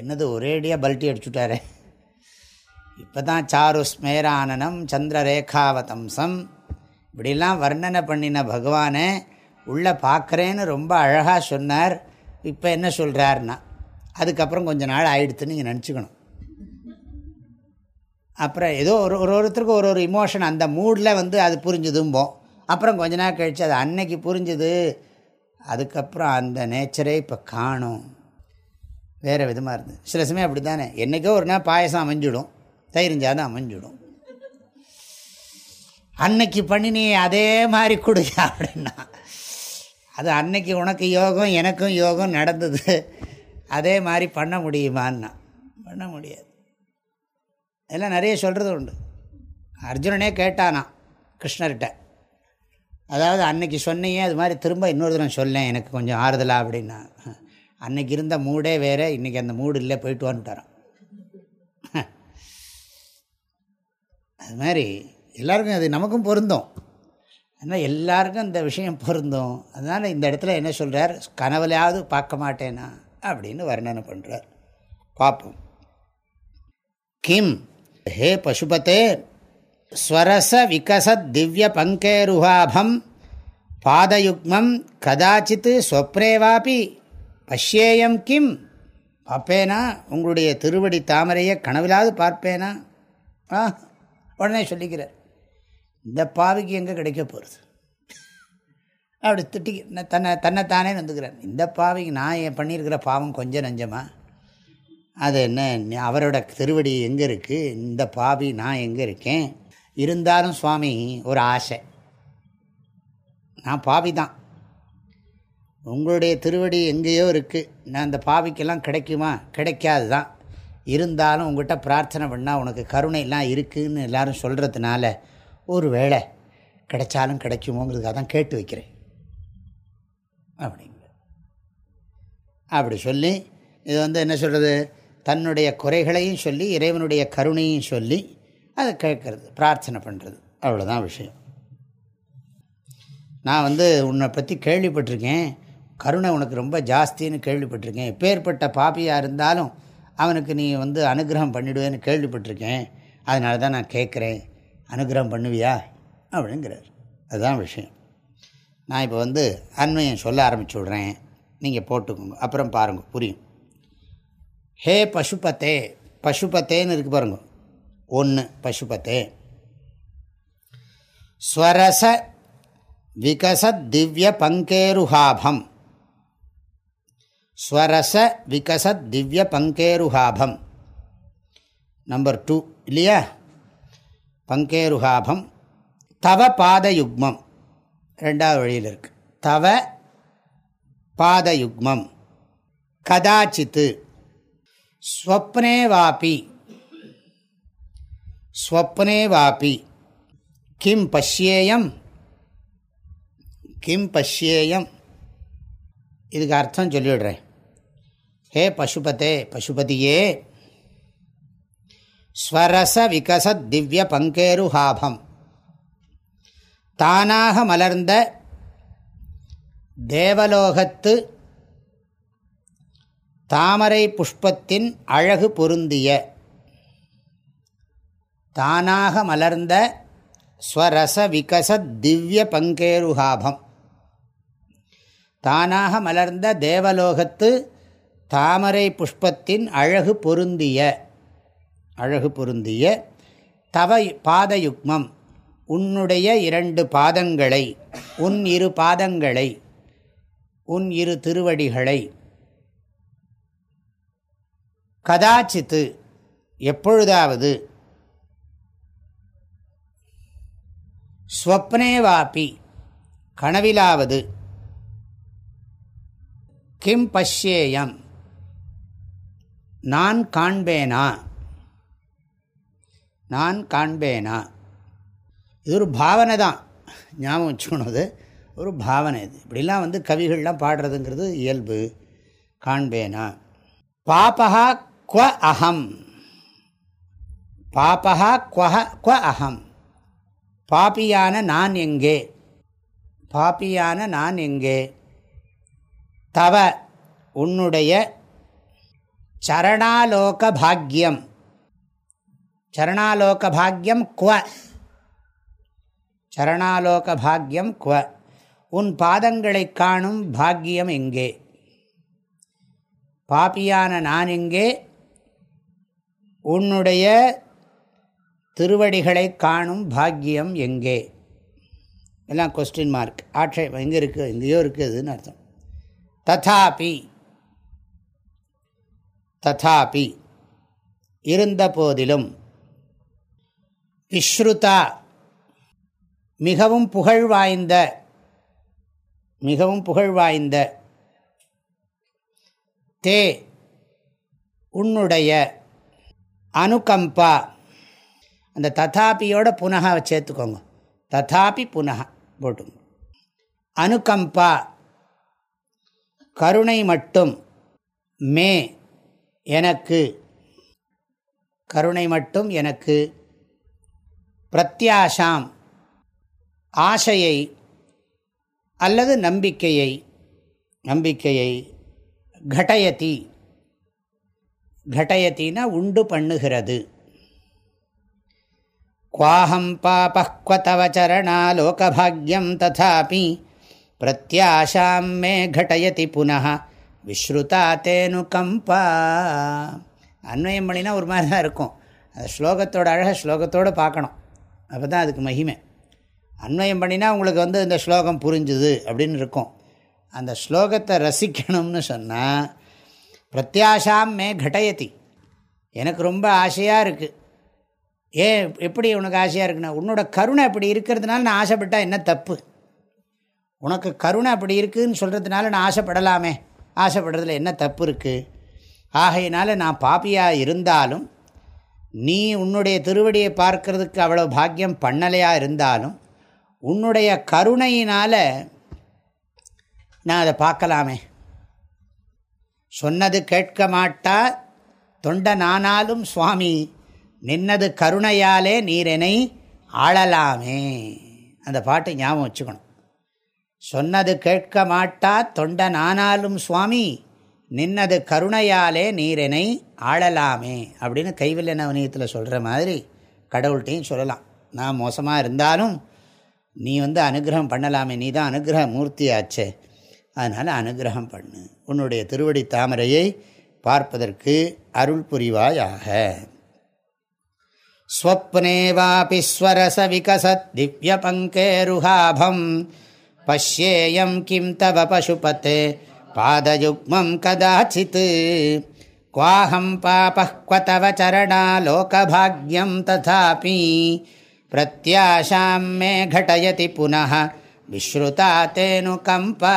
என்னது ஒரேடியாக பல்ட்டி அடிச்சுட்டாரே? இப்போ தான் சாரு ஸ்மேரானனம் சந்திரரேகாவதம்சம். இப்படிலாம் வர்ணனை பண்ணின பகவானை உள்ளே பார்க்குறேன்னு ரொம்ப அழகாக சொன்னார். இப்போ என்ன சொல்கிறாருன்னா அதுக்கப்புறம் கொஞ்சம் நாள் ஆயிடுத்துன்னு நீங்கள் நினச்சிக்கணும். அப்புறம் ஏதோ ஒரு ஒரு ஒருத்தருக்கும் ஒரு ஒரு இமோஷன் அந்த மூடில் வந்து அது புரிஞ்சுதும்போம் அப்புறம் கொஞ்ச நாள் கழித்து அது அன்னைக்கு புரிஞ்சுது. அதுக்கப்புறம் அந்த நேச்சரே இப்போ காணும். வேறு விதமாக இருந்தது. சில சமயம் அப்படி தானே என்றைக்கோ ஒரு நாள் பாயசம் அமைஞ்சிடும் தயிரிஞ்சாதான் அமைஞ்சிடும். அன்னைக்கு பண்ணி நீ அதே மாதிரி கொடு அப்படின்னா. அது அன்னைக்கு உனக்கு யோகம் எனக்கும் யோகம் நடந்தது. அதே மாதிரி பண்ண முடியுமான்னா. பண்ண முடியாது. இதெல்லாம் நிறைய சொல்கிறது உண்டு. அர்ஜுனனே கேட்டானா கிருஷ்ணர்கிட்ட. அதாவது அன்னைக்கு சொன்னையே அது மாதிரி திரும்ப இன்னொரு தினம் சொல்லேன் எனக்கு கொஞ்சம் ஆறுதலாக அப்படின்னா. அன்னைக்கு இருந்த மூடே வேறு இன்றைக்கி அந்த மூடு இல்லை போயிட்டு வந்துட்டாரான் அது மாதிரி எல்லாருக்கும் அது நமக்கும் பொருந்தும். அதனால் எல்லாருக்கும் இந்த விஷயம் பொருந்தும். அதனால் இந்த இடத்துல என்ன சொல்கிறார் கனவுலையாவது பார்க்க மாட்டேனா? அப்படின்னு வர்ணனை பண்ணுறார் பார்ப்போம். கிம் ஹே பசுபத்தே ஸ்வரச விகசத் திவ்ய பங்கேருகாபம் பாதயுக்மம் கதாச்சித் சொப்ரேவாபி பஷ்யேயம் கிம் பார்ப்பேனா? உங்களுடைய திருவடி தாமரையை கனவிலாவது பார்ப்பேனா? ஆ உடனே சொல்லிக்கிறார். இந்த பாவிக்கு எங்கே கிடைக்க போகிறது அப்படி திட்டி தன்னை தன்னைத்தானே வந்துக்கிறார் இந்த பாவிக்கு நான் என் பண்ணியிருக்கிற பாவம் கொஞ்சம் நஞ்சமா? அது என்ன அவரோட திருவடி எங்கே இருக்குது இந்த பாவி நான் எங்கே இருக்கேன்? இருந்தாலும் சுவாமி ஒரு ஆசை. நான் பாவி தான். உங்களுடைய திருவடி எங்கேயோ இருக்குது நான் அந்த பாவிக்கெல்லாம் கிடைக்குமா? கிடைக்காது தான். இருந்தாலும் உங்கள்கிட்ட பிரார்த்தனை பண்ணால் உனக்கு கருணைலாம் இருக்குதுன்னு எல்லோரும் சொல்கிறதுனால ஒரு வேளை கிடைச்சாலும் கிடைக்குமோங்கிறதுக்காக தான் கேட்டு வைக்கிறேன். அப்படிங்க. அப்படி சொல்லி இது வந்து என்ன சொல்கிறது தன்னுடைய குறைகளையும் சொல்லி இறைவனுடைய கருணையும் சொல்லி அதை கேட்கறது பிரார்த்தனை பண்ணுறது அவ்வளோதான் விஷயம். நான் வந்து உன்னை பற்றி கேள்விப்பட்டிருக்கேன். கருணை உனக்கு ரொம்ப ஜாஸ்தின்னு கேள்விப்பட்டிருக்கேன். பேர்பட்ட பாப்பியாக இருந்தாலும் அவனுக்கு நீ வந்து அனுகிரகம் பண்ணிவிடுவேன்னு கேள்விப்பட்டிருக்கேன். அதனால தான் நான் கேட்குறேன். அனுகிரகம் பண்ணுவியா? அப்படிங்கிறார். அதுதான் விஷயம். நான் இப்போ வந்து அண்மையம் சொல்ல ஆரம்பிச்சு விட்றேன் நீங்கள் போட்டுக்கோங்க. அப்புறம் பாருங்கள் புரியும். ஹே பசுபத்தே. பசுபத்தேன்னு இருக்கு பாருங்க. ஒன்று பசுபத்தே. ஸ்வரச விகசத் திவ்ய பங்கேருஹாபம் ஸ்வரச விகசத் திவ்ய பங்கேருஹாபம் நம்பர் டூ இல்லையா? பங்கேருஹாபம் தவ பாதயுக்மம். ரெண்டாவது வழியில் இருக்கு. தவ பாதயுக்மம். கதாச்சித்து. ஸ்வப்னே வாபி. ஸ்வப்னே வாபி. கிம் பஷ்யேயம். கிம் பஷ்யேயம். இதுக்கு அர்த்தம் சொல்லிவிடுறேன். ஹே பசுபதே பசுபதியே. ஸ்வரச விகசத் திவ்ய பங்கேருஹாபம். தானாக மலர்ந்த தேவலோகத்து தாமரை புஷ்பத்தின் அழகு பொருந்திய தானாக மலர்ந்த ஸ்வரச விகசத் திவ்ய பங்கேருஹாபம். தானாக மலர்ந்த தேவலோகத்து தாமரை புஷ்பத்தின் அழகு பொருந்திய அழகு பொருந்திய தவ பாதயுக்மம் உன்னுடைய இரண்டு பாதங்களை உன் இரு பாதங்களை உன் இரு திருவடிகளை. கதாச்சித்து எப்பொழுதாவது ஸ்வப்னேவாப்பி கனவிலாவது கிம் பஷ்யேயம் நான் காண்பேனா? நான் காண்பேனா? இது ஒரு பாவனை தான். ஞாபகம் வச்சுக்கணுது. ஒரு பாவனை இது. இப்படிலாம் வந்து கவிகள்லாம் பாடுறதுங்கிறது இயல்பு. காண்பேனா? பாப்பகா குவ அகம் பாப்பகா குவஹ குவ அகம் பாப்பியான நான் எங்கே? பாப்பியான நான் எங்கே? தவ உன்னுடைய சரணாலோக பாக்யம். சரணாலோக பாக்யம் குவ. சரணாலோக பாக்யம் குவ. உன் பாதங்களை காணும் பாக்கியம் எங்கே? பாப்பியான நான் எங்கே? உன்னுடைய திருவடிகளை காணும் பாக்கியம் எங்கே? எல்லாம் கொஸ்டின் மார்க் ஆட்சேபம் எங்கே இருக்குது எங்கேயோ இருக்குதுன்னு அர்த்தம். ததாபி. ததாபி. இருந்த போதிலும் விஸ்ருதா மிகவும் புகழ் வாய்ந்த மிகவும் புகழ் வாய்ந்த தே உன்னுடைய அனுகம்பா. அந்த ததாபியோட புனக சேர்த்துக்கோங்க. ததாபி புனக போட்டுங்க அனுகம்பா கருணை மட்டும் மே எனக்கு கருணை மட்டும் எனக்கு பிரத்யாஷாம் ஆசையை அல்லது நம்பிக்கையை நம்பிக்கையை கடயதி கடயத்தினா உண்டு பண்ணுகிறது. குவாஹம் பாபக்வ தவ சரணாலோகபாகியம் ததாபி பிரத்யாஷாம் மே கடயதி புனः விஸ்ருதா தேனுகம்பா. அன்வயம் பண்ணினா ஒரு மாதிரி தான் இருக்கும். அந்த ஸ்லோகத்தோட அழக ஸ்லோகத்தோடு பார்க்கணும். அப்போ தான் அதுக்கு மகிமை. அன்வயம் பண்ணினா உங்களுக்கு வந்து இந்த ஸ்லோகம் புரிஞ்சுது அப்படின்னு இருக்கும். அந்த ஸ்லோகத்தை ரசிக்கணும்னு சொன்னால் பிரத்யாஷாம் மே கடயத்தி எனக்கு ரொம்ப ஆசையாக இருக்குது ஏன் எப்படி உனக்கு ஆசையாக இருக்குன்னா உன்னோட கருணை அப்படி இருக்கிறதுனால நான் ஆசைப்பட்டால் என்ன தப்பு? உனக்கு கருணை அப்படி இருக்குதுன்னு சொல்கிறதுனால நான் ஆசைப்படலாமே. ஆசைப்படுறதுல என்ன தப்பு இருக்குது ஆகையினால நான் பாப்பியாக இருந்தாலும் நீ உன்னுடைய திருவடியை பார்க்கறதுக்கு அவ்வளோ பாக்கியம் பண்ணலையா இருந்தாலும் உன்னுடைய கருணையினால் நான் அதை பார்க்கலாமே. சொன்னது கேட்க மாட்டா தொண்ட நானாலும் சுவாமி நின்னது கருணையாலே நீரெனை ஆளலாமே. அந்த பாட்டை ஞாபகம் வச்சுக்கணும். சொன்னது கேட்க மாட்டா தொண்ட நானாலும் சுவாமி நின்னது கருணையாலே நீரெனை ஆளலாமே அப்படின்னு கைவில்ல நவனியத்தில் சொல்கிற மாதிரி கடவுள்கிட்டையும் சொல்லலாம். நான் மோசமாக இருந்தாலும் நீ வந்து அனுகிரகம் பண்ணலாமே நீ தான் அனுகிரக மூர்த்தியாச்சே. அதனால் அனுகிரகம் பண்ணு. உன்னுடைய திருவடி தாமரையை பார்ப்பதற்கு அருள் புரிவாயாக. ஸ்வப்னே ஸ்வரச விகசத் திவ்ய பங்கேருஹாபம் பஷ்யேயம் கிம் தவ பசுபத்தே. பாதயுக்மம் கதாச்சித். குவாஹம் பாப தவ சரணாலோகபாகியம் ததாபி. பிரத்யாஷாம் மே கடயதி புனः விஸ்ருதா தேனு கம்பா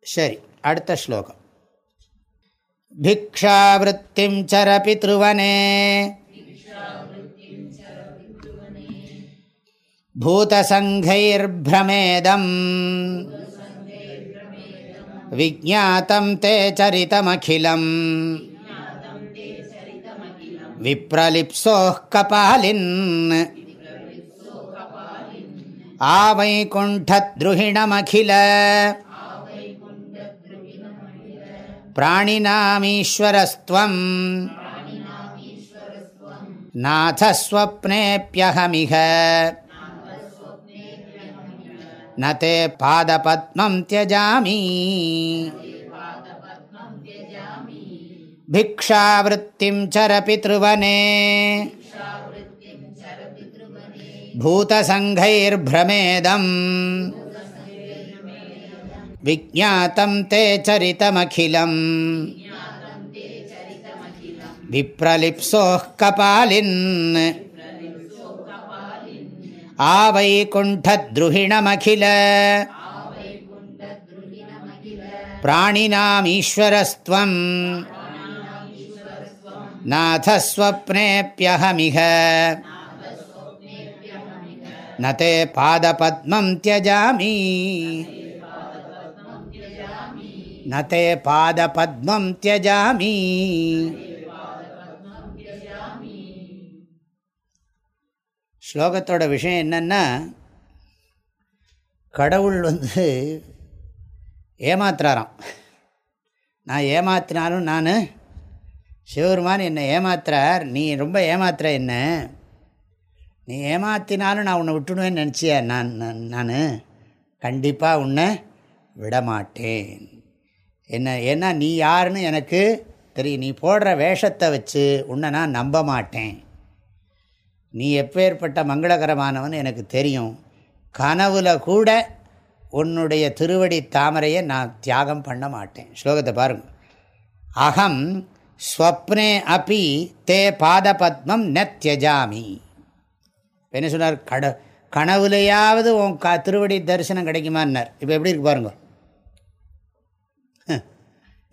சரி அடுத்த ஸ்லோகம் பிக்ஷாவிருத்திம் சரபி திருவனே பூதசங்கைர்பிரமேதம் பூதசங்கைர்பிரமேதம் विज्ञातं ते चरितमखिलम् विप्रलिप्सोः कपालिन् आवैकुण्ठद्रुहिणमखिल प्राणिनामीश्वरस्त्वम् नाथस्वप्नेऽप्यहमिह நே பாதபத்மம் தியஜாமி பிக்ஷாவிருத்திம் சரபி திருவனே பூதசங்கைர்பிரமேதம் விஜாத்தம் தே சரிதமகிலம் விப்ரலிப்சோः கபாலின் आवैकुण्ठद्रुहिणमखिल। प्राणिनामीश्वरस्त्वम्। नाथस्वप्नेऽप्यहमिह। न ते पादपद्मं त्यजामि। न ते ஸ்லோகத்தோட விஷயம் என்னென்னா கடவுள் வந்து ஏமாத்துறாராம். நான் ஏமாத்தினாலும் நான் சிவருமான் என்னை ஏமாத்துறார் நீ ரொம்ப ஏமாத்துற என்ன? நீ ஏமாத்தினாலும் நான் உன்னை விட்டுணுவேன்னு நினச்சியா? நான் நான் கண்டிப்பாக உன்னை விடமாட்டேன். என்ன ஏன்னா நீ யாருன்னு எனக்கு தெரியும். நீ போடுற வேஷத்தை வச்சு உன்னை நான் நம்ப மாட்டேன். நீ எப்பேற்பட்ட மங்களகரமானவன் எனக்கு தெரியும். கனவுல கூட உன்னுடைய திருவடி தாமரையை நான் தியாகம் பண்ண மாட்டேன். ஸ்லோகத்தை பாருங்க. அகம் ஸ்வப்னே அப்பி தே பாதபத்மம் ந தியஜாமி. என்ன சொன்னார்? கட கனவுலையாவது உன் க திருவடி தரிசனம் கிடைக்குமான்னார். இப்போ எப்படி இருக்கு பாருங்க.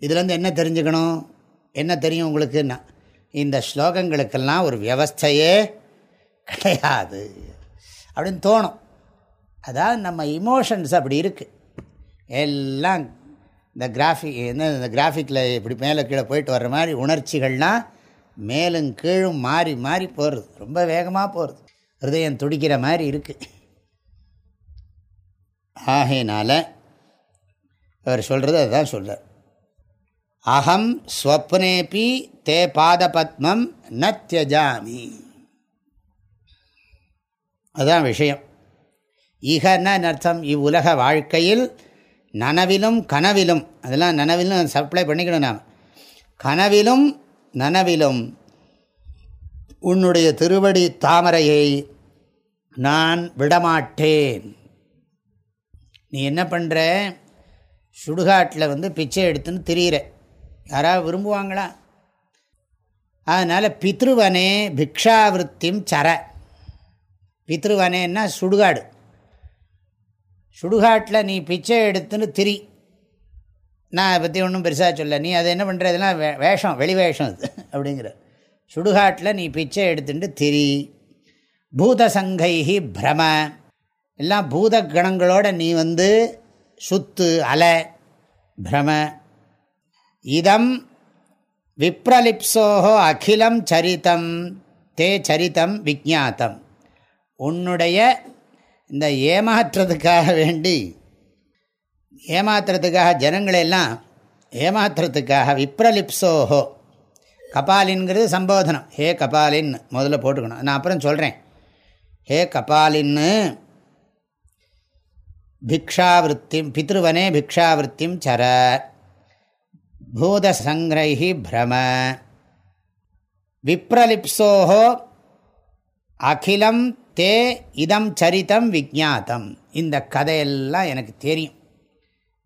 இதுலேருந்து என்ன தெரிஞ்சுக்கணும்? என்ன தெரியும் உங்களுக்குன்னா இந்த ஸ்லோகங்களுக்கெல்லாம் ஒரு வியவஸ்தையே கிடையாது. அப்படின்னு தோணும். அதாவது நம்ம இமோஷன்ஸ் அப்படி இருக்குது எல்லாம் இந்த கிராஃபிக் என்ன இந்த கிராஃபிக்கில் இப்படி மேலே கீழே போயிட்டு வர்ற மாதிரி உணர்ச்சிகள்லாம் மேலும் கீழும் மாறி மாறி போகிறது ரொம்ப வேகமாக போகிறது ஹிருதயம் துடிக்கிற மாதிரி இருக்குது ஆகையினால் அவர் சொல்கிறது அதுதான் சொல்கிறார் அகம் ஸ்வப்னேபி தே பாதபத்மம் ந தியஜாமி. அதுதான் விஷயம். ஈகன்னா அர்த்தம்? இவ்வுலக வாழ்க்கையில் நனவிலும் கனவிலும் அதெல்லாம் நனவிலும் சப்ளை பண்ணிக்கணும் நாம். கனவிலும் நனவிலும் உன்னுடைய திருவடி தாமரையை நான் விடமாட்டேன். நீ என்ன பண்ணுற சுடுகாட்டில் வந்து பிச்சை எடுத்துன்னு திரியிற. யாராவது விரும்புவாங்களா? அதனால் பித்ருவனே பிக்ஷாவிருத்தியும் சர. பித்ருவனேன்னா சுடுகாடு. சுடுகாட்டில் நீ பிச்சை எடுத்துன்னு திரி. நான் அதை பற்றி ஒன்றும் பெருசாக சொல்ல நீ அதை என்ன பண்ணுறதுலாம் வே வேஷம் வெளி வேஷம் அது அப்படிங்கிற. சுடுகாட்டில் நீ பிச்சை எடுத்துட்டு திரி. பூதசங்கைஹி பிரம. எல்லாம் பூத கணங்களோட நீ வந்து சுத்து அலை பிரம. இதம் விப்ரலிப்சோஹோ அகிலம் சரித்தம் தே சரித்தம் விஜாத்தம் உன்னுடைய இந்த ஏமாற்றுறதுக்காக வேண்டி ஏமாத்துறதுக்காக ஜனங்களெல்லாம் ஏமாத்துறதுக்காக விப்ரலிப்சோஹோ கபாலின்கிறது சம்போதனம். ஹே கபாலின் முதல்ல போட்டுக்கணும். நான் அப்புறம் சொல்கிறேன் ஹே கபாலின்னு பிக்ஷாவிருத்திம் பித்ருவனே பிக்ஷாவிருத்திம் சர பூதசங்கிரைஹி பிரம. விப்ரலிப்சோஹோ அகிலம் தே இதம் சரித்தம் விஜாத்தம் இந்த கதையெல்லாம் எனக்கு தெரியும்.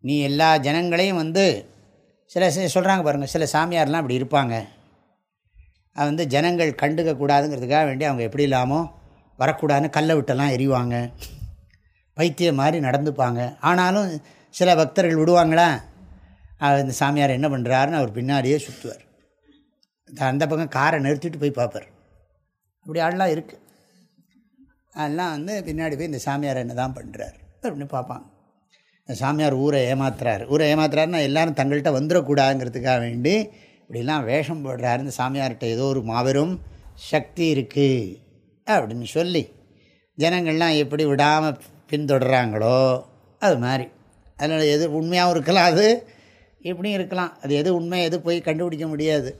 நீ எல்லா ஜனங்களையும் வந்து சில சொல்கிறாங்க பாருங்கள் சில சாமியார்லாம் அப்படி இருப்பாங்க. அது வந்து ஜனங்கள் கண்டுக்கக்கூடாதுங்கிறதுக்காக வேண்டி அவங்க எப்படி இல்லாமோ வரக்கூடாதுன்னு கல்லை விட்டெல்லாம் எரிவாங்க பைத்தியம் மாதிரி நடந்துப்பாங்க. ஆனாலும் சில பக்தர்கள் விடுவாங்களா? இந்த சாமியார் என்ன பண்ணுறாருன்னு அவர் பின்னாடியே சுற்றுவார் அந்த பக்கம் காரை நிறுத்திட்டு போய் பார்ப்பார். அப்படி ஆள்லாம் இருக்குது அதெல்லாம் வந்து பின்னாடி போய் இந்த சாமியார் என்ன தான் பண்ணுறாரு அப்படின்னு பார்ப்பாங்க. இந்த சாமியார் ஊரை ஏமாத்துறாரு. ஊரை ஏமாத்துறாருன்னா எல்லோரும் தங்கள்கிட்ட வந்துடக்கூடாதுங்கிறதுக்காக வேண்டி இப்படிலாம் வேஷம் போடுறாரு. இந்த சாமியார்கிட்ட ஏதோ ஒரு மாபெரும் சக்தி இருக்குது அப்படின்னு சொல்லி ஜனங்கள்லாம் எப்படி விடாமல் பின்தொடர்றாங்களோ அது மாதிரி. அதனால் எது உண்மையாகவும் இருக்கலாம் அது இப்படியும் இருக்கலாம். அது எது உண்மை எது போய் கண்டுபிடிக்க முடியாது.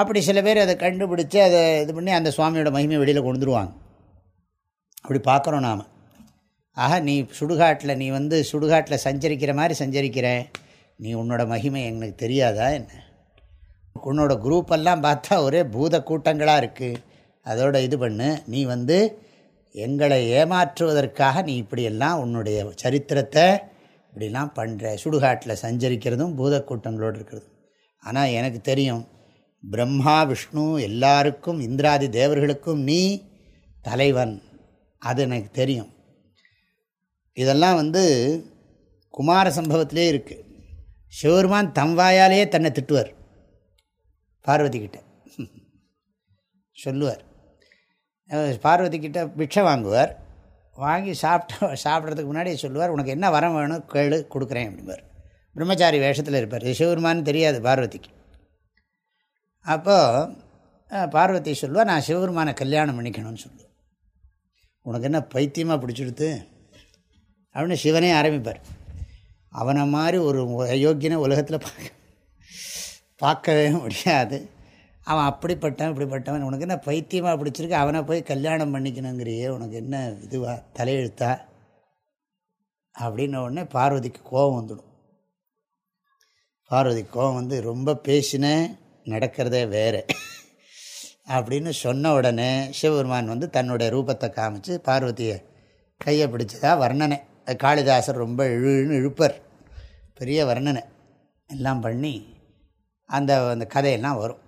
அப்படி சில பேர் அதை கண்டுபிடிச்சி அதை இது பண்ணி அந்த சுவாமியோட மகிமை வெளியில் கொண்டுருவாங்க அப்படி பார்க்குறோம் நாம். ஆக நீ சுடுகாட்டில் நீ வந்து சுடுகாட்டில் சஞ்சரிக்கிற மாதிரி சஞ்சரிக்கிற. நீ உன்னோட மகிமை எனக்கு தெரியாதா என்ன? உன்னோட குரூப்பெல்லாம் பார்த்தா ஒரே பூத கூட்டங்களாக இருக்குது அதோட இது பண்ணு. நீ வந்து எங்களை ஏமாற்றுவதற்காக நீ இப்படியெல்லாம் உன்னுடைய சரித்திரத்தை இப்படிலாம் பண்ணுற சுடுகாட்டில் சஞ்சரிக்கிறதும் பூத கூட்டங்களோடு இருக்கிறதும். ஆனால் எனக்கு தெரியும் பிரம்மா விஷ்ணு எல்லாருக்கும் இந்திராதி தேவர்களுக்கும் நீ தலைவன். அது எனக்கு தெரியும். இதெல்லாம் வந்து குமார சம்பவத்திலே இருக்குது சிவருமான் தம் வாயாலேயே தன்னை திட்டுவார். பார்வதி கிட்ட. சொல்லுவார். பார்வதி கிட்ட பிக்ஷை வாங்குவார். வாங்கி சாப்பிட்ட சாப்பிட்றதுக்கு முன்னாடி சொல்லுவார். உனக்கு என்ன வரம் வேணும்? கேளு கொடுக்குறேன் அப்படிம்பார். பிரம்மச்சாரி வேஷத்தில் இருப்பார். சிவருமான்னு தெரியாது பார்வதிக்கு. அப்போது பார்வதி சொல்லுவாள் நான் சிவபெருமானை கல்யாணம் பண்ணிக்கணும்னு சொல்லுவேன் உனக்கு என்ன பைத்தியமாக பிடிச்சிடுத்து? அப்படின்னு சிவனே ஆரம்பிப்பார். அவனை மாதிரி ஒரு அயோக்கியனை உலகத்தில் பார்க்க பார்க்கவே முடியாது. அவன் அப்படிப்பட்டவன் இப்படிப்பட்டவன். உனக்கு என்ன பைத்தியமாக பிடிச்சிருக்கு? அவனை போய் கல்யாணம் பண்ணிக்கணுங்கிறியே உனக்கு என்ன இதுவா தலையெழுத்தா? அப்படின்ன உடனே பார்வதிக்கு கோபம் வந்துடும். பார்வதி கோபம் வந்து ரொம்ப பேசினேன் நடக்கிறதே வேறு. அப்படின்னு சொன்ன உடனே சிவபெருமான் வந்து தன்னுடைய ரூபத்தை காமிச்சு பார்வதியை கையை பிடிச்சதா வர்ணனை. காளிதாசர் ரொம்ப இழுன்னு இழுப்பர். பெரிய வர்ணனை எல்லாம் பண்ணி அந்த அந்த கதையெல்லாம் வரும்.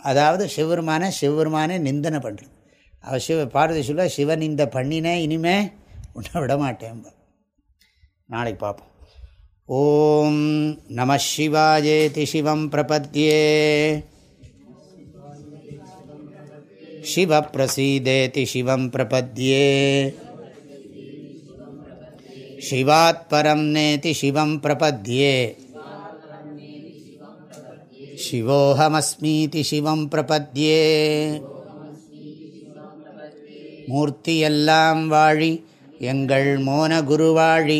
அதாவது சிவபெருமானை சிவபெருமானே நிந்தனை பண்ணுறது அவர் சிவ பார்வதி சொல்ல சிவன் இந்த பண்ணினே இனிமே உன்னை விட மாட்டேன். நாளைக்கு பார்ப்போம். ஓம் நம சிவாஜேதி சிவம் பிரபத்யே शिवप्रसीदेति शिवं प्रपद्ये शिवात् परं नेति शिवं प्रपद्ये शिवोऽहमस्मीति शिवं प्रपद्ये மூர்த்தியெல்லாம் வாழி எங்கள் மோன குருவாழி